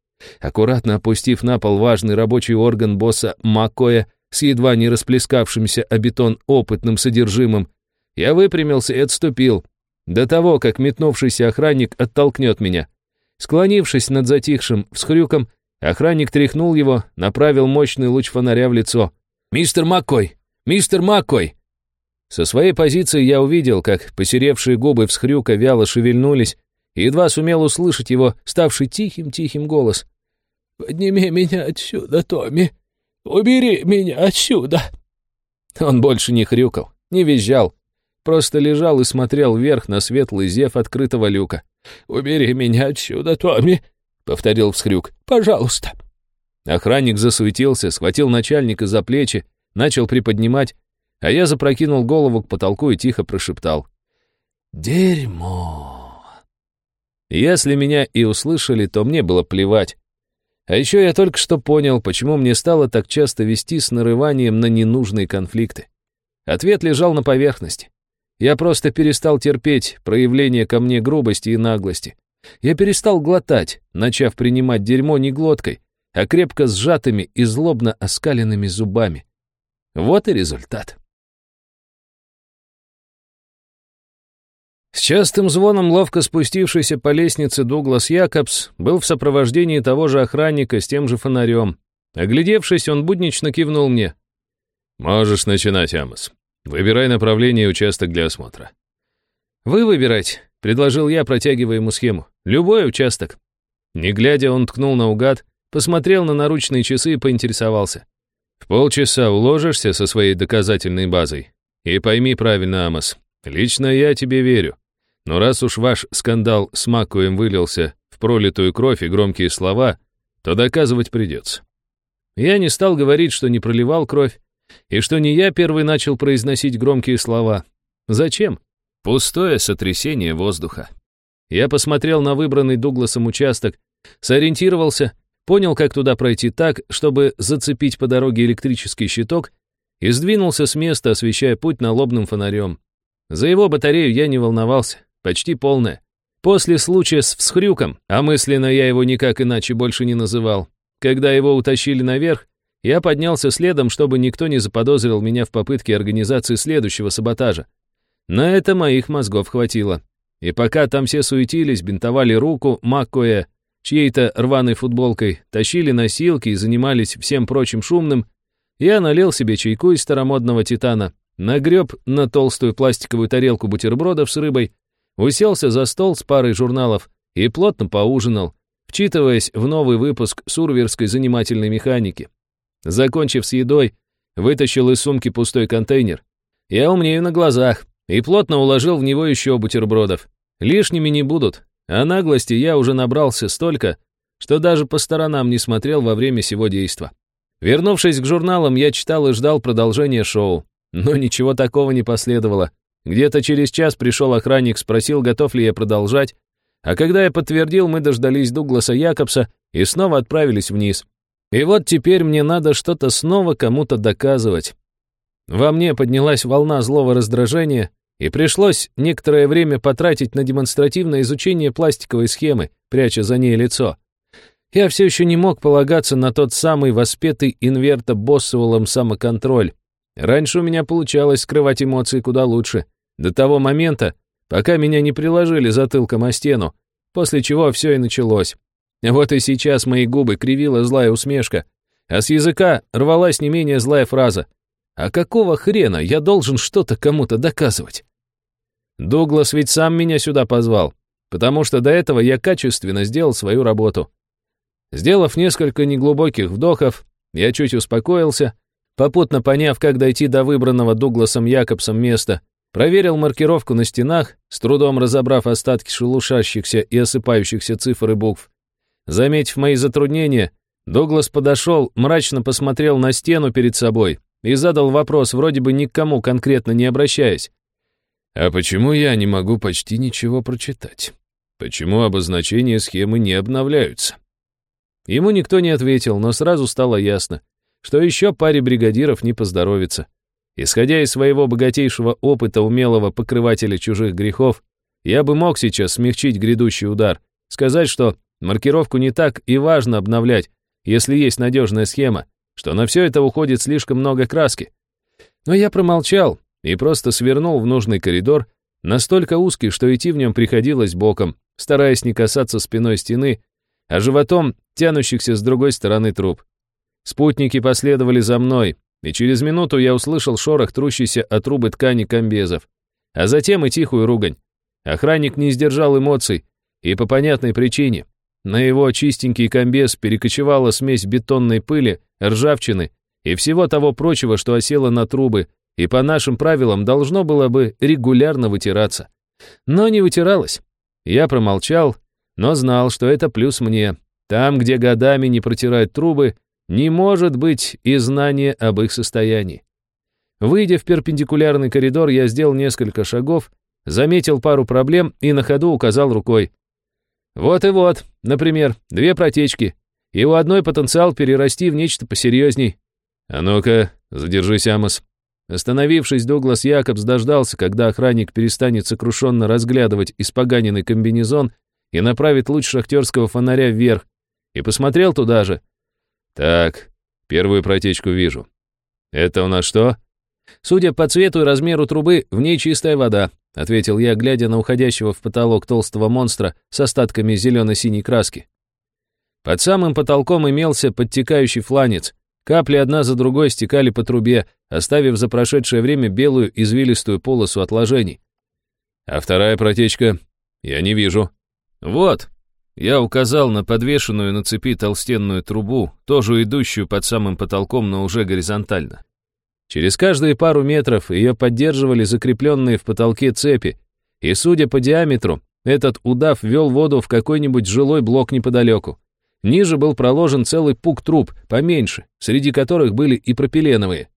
Аккуратно опустив на пол важный рабочий орган босса Макоя с едва не расплескавшимся о бетон опытным содержимым, я выпрямился и отступил, до того, как метнувшийся охранник оттолкнет меня. Склонившись над затихшим всхрюком, охранник тряхнул его, направил мощный луч фонаря в лицо. «Мистер Маккой! Мистер Маккой!» Со своей позиции я увидел, как посеревшие губы всхрюка вяло шевельнулись, и едва сумел услышать его, ставший тихим-тихим голос. «Подними меня отсюда, Томми! Убери меня отсюда!» Он больше не хрюкал, не визжал, просто лежал и смотрел вверх на светлый зев открытого люка. «Убери меня отсюда, Томми!» — повторил всхрюк. «Пожалуйста!» Охранник засуетился, схватил начальника за плечи, начал приподнимать, а я запрокинул голову к потолку и тихо прошептал. «Дерьмо!» Если меня и услышали, то мне было плевать. А еще я только что понял, почему мне стало так часто вести с нарыванием на ненужные конфликты. Ответ лежал на поверхности. Я просто перестал терпеть проявление ко мне грубости и наглости. Я перестал глотать, начав принимать дерьмо не глоткой, а крепко сжатыми и злобно оскаленными зубами. Вот и результат. С частым звоном ловко спустившийся по лестнице Дуглас Якобс был в сопровождении того же охранника с тем же фонарем. Оглядевшись, он буднично кивнул мне. «Можешь начинать, Амос. Выбирай направление и участок для осмотра. Вы выбирайте, предложил я, протягивая ему схему. Любой участок. Не глядя, он ткнул наугад, посмотрел на наручные часы и поинтересовался. В полчаса уложишься со своей доказательной базой. И пойми правильно, Амос, лично я тебе верю. Но раз уж ваш скандал с Макуем вылился в пролитую кровь и громкие слова, то доказывать придется. Я не стал говорить, что не проливал кровь, и что не я первый начал произносить громкие слова. Зачем? Пустое сотрясение воздуха. Я посмотрел на выбранный Дугласом участок, сориентировался, понял, как туда пройти так, чтобы зацепить по дороге электрический щиток, и сдвинулся с места, освещая путь налобным фонарем. За его батарею я не волновался, почти полная. После случая с всхрюком, а мысленно я его никак иначе больше не называл, когда его утащили наверх, я поднялся следом, чтобы никто не заподозрил меня в попытке организации следующего саботажа. На это моих мозгов хватило. И пока там все суетились, бинтовали руку Маккоя, чьей-то рваной футболкой, тащили носилки и занимались всем прочим шумным, я налил себе чайку из старомодного титана, нагреб на толстую пластиковую тарелку бутербродов с рыбой, уселся за стол с парой журналов и плотно поужинал, вчитываясь в новый выпуск сурверской занимательной механики. Закончив с едой, вытащил из сумки пустой контейнер. Я умнею на глазах и плотно уложил в него еще бутербродов. Лишними не будут, а наглости я уже набрался столько, что даже по сторонам не смотрел во время сего действа. Вернувшись к журналам, я читал и ждал продолжения шоу. Но ничего такого не последовало. Где-то через час пришел охранник, спросил, готов ли я продолжать, а когда я подтвердил, мы дождались Дугласа Якобса и снова отправились вниз. И вот теперь мне надо что-то снова кому-то доказывать. Во мне поднялась волна злого раздражения, и пришлось некоторое время потратить на демонстративное изучение пластиковой схемы, пряча за ней лицо. Я все еще не мог полагаться на тот самый воспетый инверто-боссоволом самоконтроль. Раньше у меня получалось скрывать эмоции куда лучше. До того момента, пока меня не приложили затылком о стену, после чего все и началось. Вот и сейчас мои губы кривила злая усмешка, а с языка рвалась не менее злая фраза. «А какого хрена я должен что-то кому-то доказывать?» Дуглас ведь сам меня сюда позвал, потому что до этого я качественно сделал свою работу. Сделав несколько неглубоких вдохов, я чуть успокоился, попутно поняв, как дойти до выбранного Дугласом Якобсом места, проверил маркировку на стенах, с трудом разобрав остатки шелушащихся и осыпающихся цифр и букв. Заметив мои затруднения, Дуглас подошел, мрачно посмотрел на стену перед собой и задал вопрос, вроде бы ни к кому конкретно не обращаясь. «А почему я не могу почти ничего прочитать? Почему обозначения схемы не обновляются?» Ему никто не ответил, но сразу стало ясно, что еще паре бригадиров не поздоровится. Исходя из своего богатейшего опыта умелого покрывателя чужих грехов, я бы мог сейчас смягчить грядущий удар, сказать, что маркировку не так и важно обновлять, если есть надежная схема, что на все это уходит слишком много краски. Но я промолчал и просто свернул в нужный коридор, настолько узкий, что идти в нем приходилось боком, стараясь не касаться спиной стены, а животом тянущихся с другой стороны труб. Спутники последовали за мной, и через минуту я услышал шорох трущейся от трубы ткани комбезов, а затем и тихую ругань. Охранник не сдержал эмоций, и по понятной причине. На его чистенький комбез перекочевала смесь бетонной пыли, ржавчины и всего того прочего, что осело на трубы, и по нашим правилам должно было бы регулярно вытираться. Но не вытиралось. Я промолчал, но знал, что это плюс мне. Там, где годами не протирают трубы, не может быть и знания об их состоянии. Выйдя в перпендикулярный коридор, я сделал несколько шагов, заметил пару проблем и на ходу указал рукой. Вот и вот, например, две протечки, и у одной потенциал перерасти в нечто посерьезней. А ну-ка, задержись, Амос. Остановившись, Дуглас Якобс дождался, когда охранник перестанет сокрушенно разглядывать испоганенный комбинезон и направит луч шахтерского фонаря вверх, и посмотрел туда же. Так, первую протечку вижу. Это у нас что? Судя по цвету и размеру трубы, в ней чистая вода, ответил я, глядя на уходящего в потолок толстого монстра с остатками зелено-синей краски. Под самым потолком имелся подтекающий фланец. Капли одна за другой стекали по трубе, оставив за прошедшее время белую извилистую полосу отложений. А вторая протечка я не вижу. Вот, я указал на подвешенную на цепи толстенную трубу, тоже идущую под самым потолком, но уже горизонтально. Через каждые пару метров ее поддерживали закрепленные в потолке цепи, и, судя по диаметру, этот удав вел воду в какой-нибудь жилой блок неподалеку. Ниже был проложен целый пук труб, поменьше, среди которых были и пропиленовые.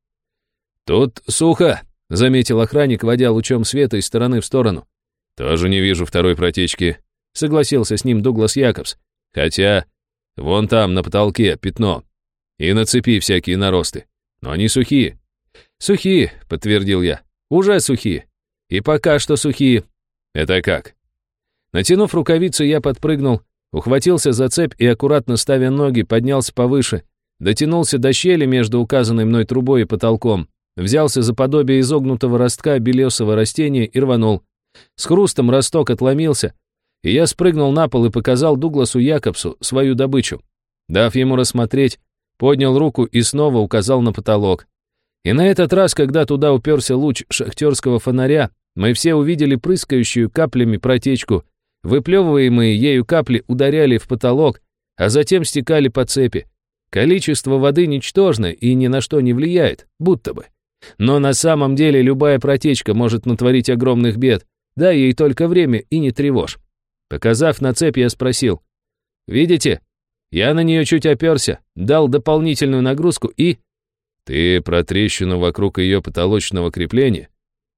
«Тут сухо», — заметил охранник, водя лучом света из стороны в сторону. «Тоже не вижу второй протечки», — согласился с ним Дуглас Якобс. «Хотя, вон там, на потолке, пятно. И на цепи всякие наросты. Но они сухие. «Сухие», — подтвердил я. «Уже сухие. И пока что сухие». «Это как?» Натянув рукавицу, я подпрыгнул, ухватился за цепь и, аккуратно ставя ноги, поднялся повыше, дотянулся до щели между указанной мной трубой и потолком, взялся за подобие изогнутого ростка белесого растения и рванул. С хрустом росток отломился, и я спрыгнул на пол и показал Дугласу Якобсу свою добычу. Дав ему рассмотреть, поднял руку и снова указал на потолок. И на этот раз, когда туда уперся луч шахтерского фонаря, мы все увидели прыскающую каплями протечку. Выплевываемые ею капли ударяли в потолок, а затем стекали по цепи. Количество воды ничтожно и ни на что не влияет, будто бы. Но на самом деле любая протечка может натворить огромных бед. Дай ей только время и не тревожь. Показав на цепь, я спросил. «Видите? Я на нее чуть оперся, дал дополнительную нагрузку и...» «Ты про трещину вокруг ее потолочного крепления?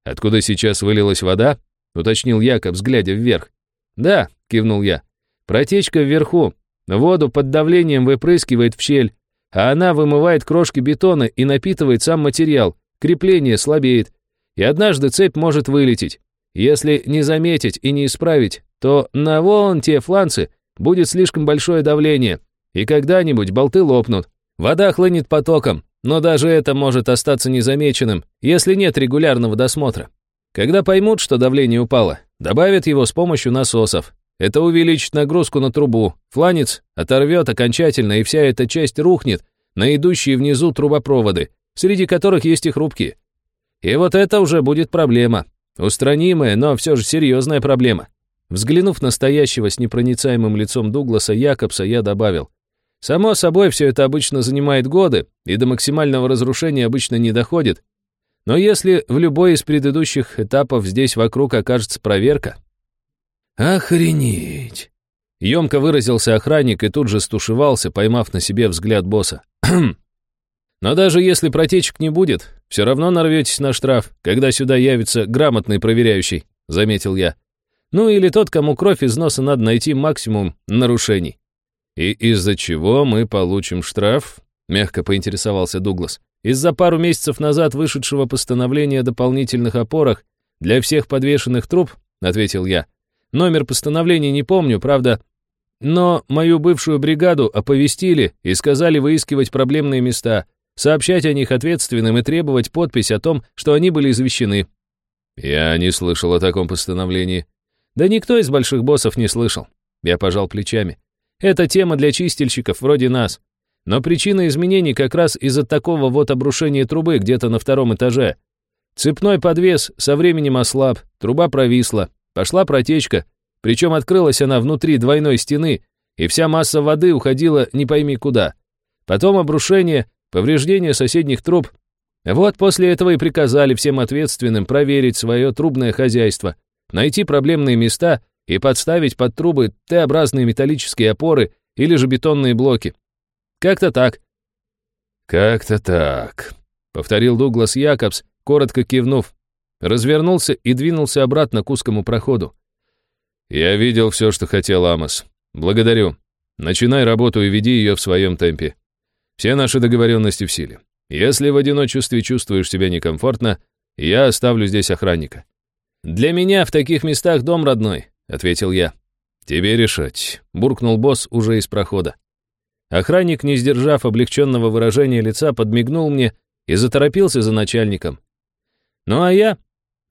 Откуда сейчас вылилась вода?» — уточнил Якоб, взглядя вверх. «Да», — кивнул я. «Протечка вверху. Воду под давлением выпрыскивает в щель, а она вымывает крошки бетона и напитывает сам материал. Крепление слабеет. И однажды цепь может вылететь. Если не заметить и не исправить, то на вон те фланцы будет слишком большое давление. и когда-нибудь болты лопнут. Вода хлынет потоком, но даже это может остаться незамеченным, если нет регулярного досмотра. Когда поймут, что давление упало, добавят его с помощью насосов. Это увеличит нагрузку на трубу, фланец оторвет окончательно, и вся эта часть рухнет на идущие внизу трубопроводы, среди которых есть и хрупкие. И вот это уже будет проблема. Устранимая, но все же серьезная проблема. Взглянув на стоящего с непроницаемым лицом Дугласа Якобса, я добавил. Само собой, все это обычно занимает годы, и до максимального разрушения обычно не доходит. Но если в любой из предыдущих этапов здесь вокруг окажется проверка... «Охренеть!» Емко выразился охранник и тут же стушевался, поймав на себе взгляд босса. «Но даже если протечек не будет, все равно нарветесь на штраф, когда сюда явится грамотный проверяющий», — заметил я. «Ну или тот, кому кровь из носа надо найти максимум нарушений». «И из-за чего мы получим штраф?» — мягко поинтересовался Дуглас. «Из-за пару месяцев назад вышедшего постановления о дополнительных опорах для всех подвешенных труб», — ответил я. «Номер постановления не помню, правда, но мою бывшую бригаду оповестили и сказали выискивать проблемные места, сообщать о них ответственным и требовать подпись о том, что они были извещены». «Я не слышал о таком постановлении». «Да никто из больших боссов не слышал». Я пожал плечами. Это тема для чистильщиков вроде нас. Но причина изменений как раз из-за такого вот обрушения трубы где-то на втором этаже. Цепной подвес со временем ослаб, труба провисла, пошла протечка, причем открылась она внутри двойной стены, и вся масса воды уходила не пойми куда. Потом обрушение, повреждение соседних труб. Вот после этого и приказали всем ответственным проверить свое трубное хозяйство, найти проблемные места и подставить под трубы Т-образные металлические опоры или же бетонные блоки. Как-то так. «Как-то так», — повторил Дуглас Якобс, коротко кивнув, развернулся и двинулся обратно к узкому проходу. «Я видел все, что хотел Амос. Благодарю. Начинай работу и веди ее в своем темпе. Все наши договоренности в силе. Если в одиночестве чувствуешь себя некомфортно, я оставлю здесь охранника. Для меня в таких местах дом родной ответил я. «Тебе решать», — буркнул босс уже из прохода. Охранник, не сдержав облегченного выражения лица, подмигнул мне и заторопился за начальником. Ну а я?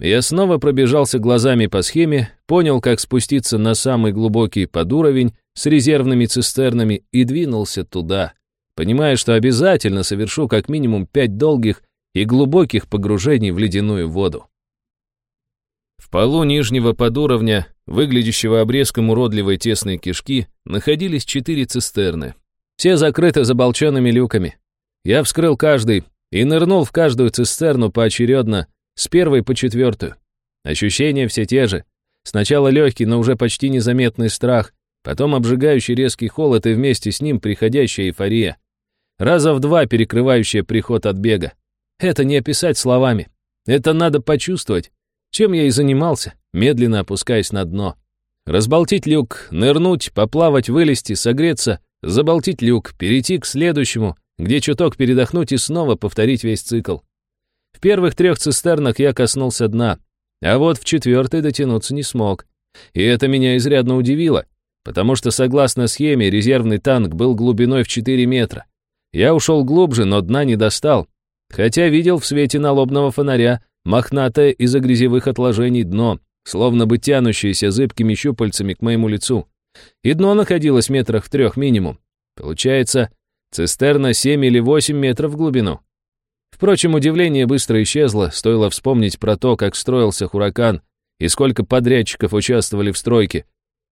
Я снова пробежался глазами по схеме, понял, как спуститься на самый глубокий подуровень с резервными цистернами и двинулся туда, понимая, что обязательно совершу как минимум пять долгих и глубоких погружений в ледяную воду. В полу нижнего подуровня, выглядящего обрезком уродливой тесной кишки, находились четыре цистерны. Все закрыты заболченными люками. Я вскрыл каждый и нырнул в каждую цистерну поочередно, с первой по четвертую. Ощущения все те же. Сначала легкий, но уже почти незаметный страх, потом обжигающий резкий холод и вместе с ним приходящая эйфория. Раза в два перекрывающая приход от бега. Это не описать словами. Это надо почувствовать, чем я и занимался, медленно опускаясь на дно. Разболтить люк, нырнуть, поплавать, вылезти, согреться, заболтить люк, перейти к следующему, где чуток передохнуть и снова повторить весь цикл. В первых трех цистернах я коснулся дна, а вот в четвертой дотянуться не смог. И это меня изрядно удивило, потому что, согласно схеме, резервный танк был глубиной в 4 метра. Я ушел глубже, но дна не достал, хотя видел в свете налобного фонаря, мохнатое из-за грязевых отложений дно, словно бы тянущееся зыбкими щупальцами к моему лицу. И дно находилось метрах в трех минимум. Получается, цистерна 7 или 8 метров в глубину. Впрочем, удивление быстро исчезло, стоило вспомнить про то, как строился «Хуракан» и сколько подрядчиков участвовали в стройке.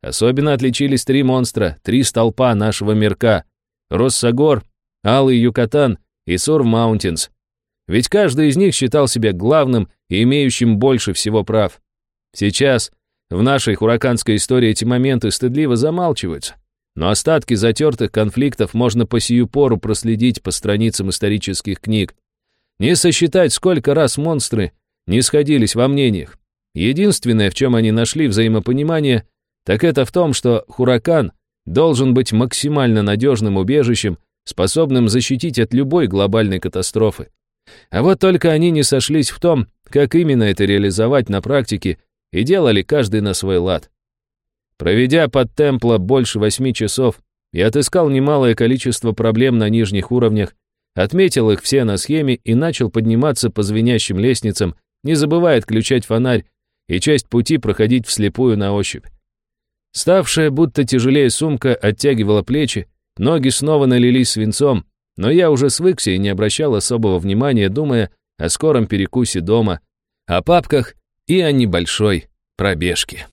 Особенно отличились три монстра, три столпа нашего мирка. Россогор, Алый Юкатан и Сур Маунтинс. Ведь каждый из них считал себя главным и имеющим больше всего прав. Сейчас в нашей хураканской истории эти моменты стыдливо замалчиваются, но остатки затертых конфликтов можно по сию пору проследить по страницам исторических книг. Не сосчитать, сколько раз монстры не сходились во мнениях. Единственное, в чем они нашли взаимопонимание, так это в том, что Хуракан должен быть максимально надежным убежищем, способным защитить от любой глобальной катастрофы. А вот только они не сошлись в том, как именно это реализовать на практике, и делали каждый на свой лад. Проведя под темпла больше восьми часов, Я отыскал немалое количество проблем на нижних уровнях, отметил их все на схеме и начал подниматься по звенящим лестницам, не забывая отключать фонарь и часть пути проходить вслепую на ощупь. Ставшая будто тяжелее сумка оттягивала плечи, ноги снова налились свинцом, но я уже свыкся и не обращал особого внимания, думая о скором перекусе дома, о папках и о небольшой пробежке.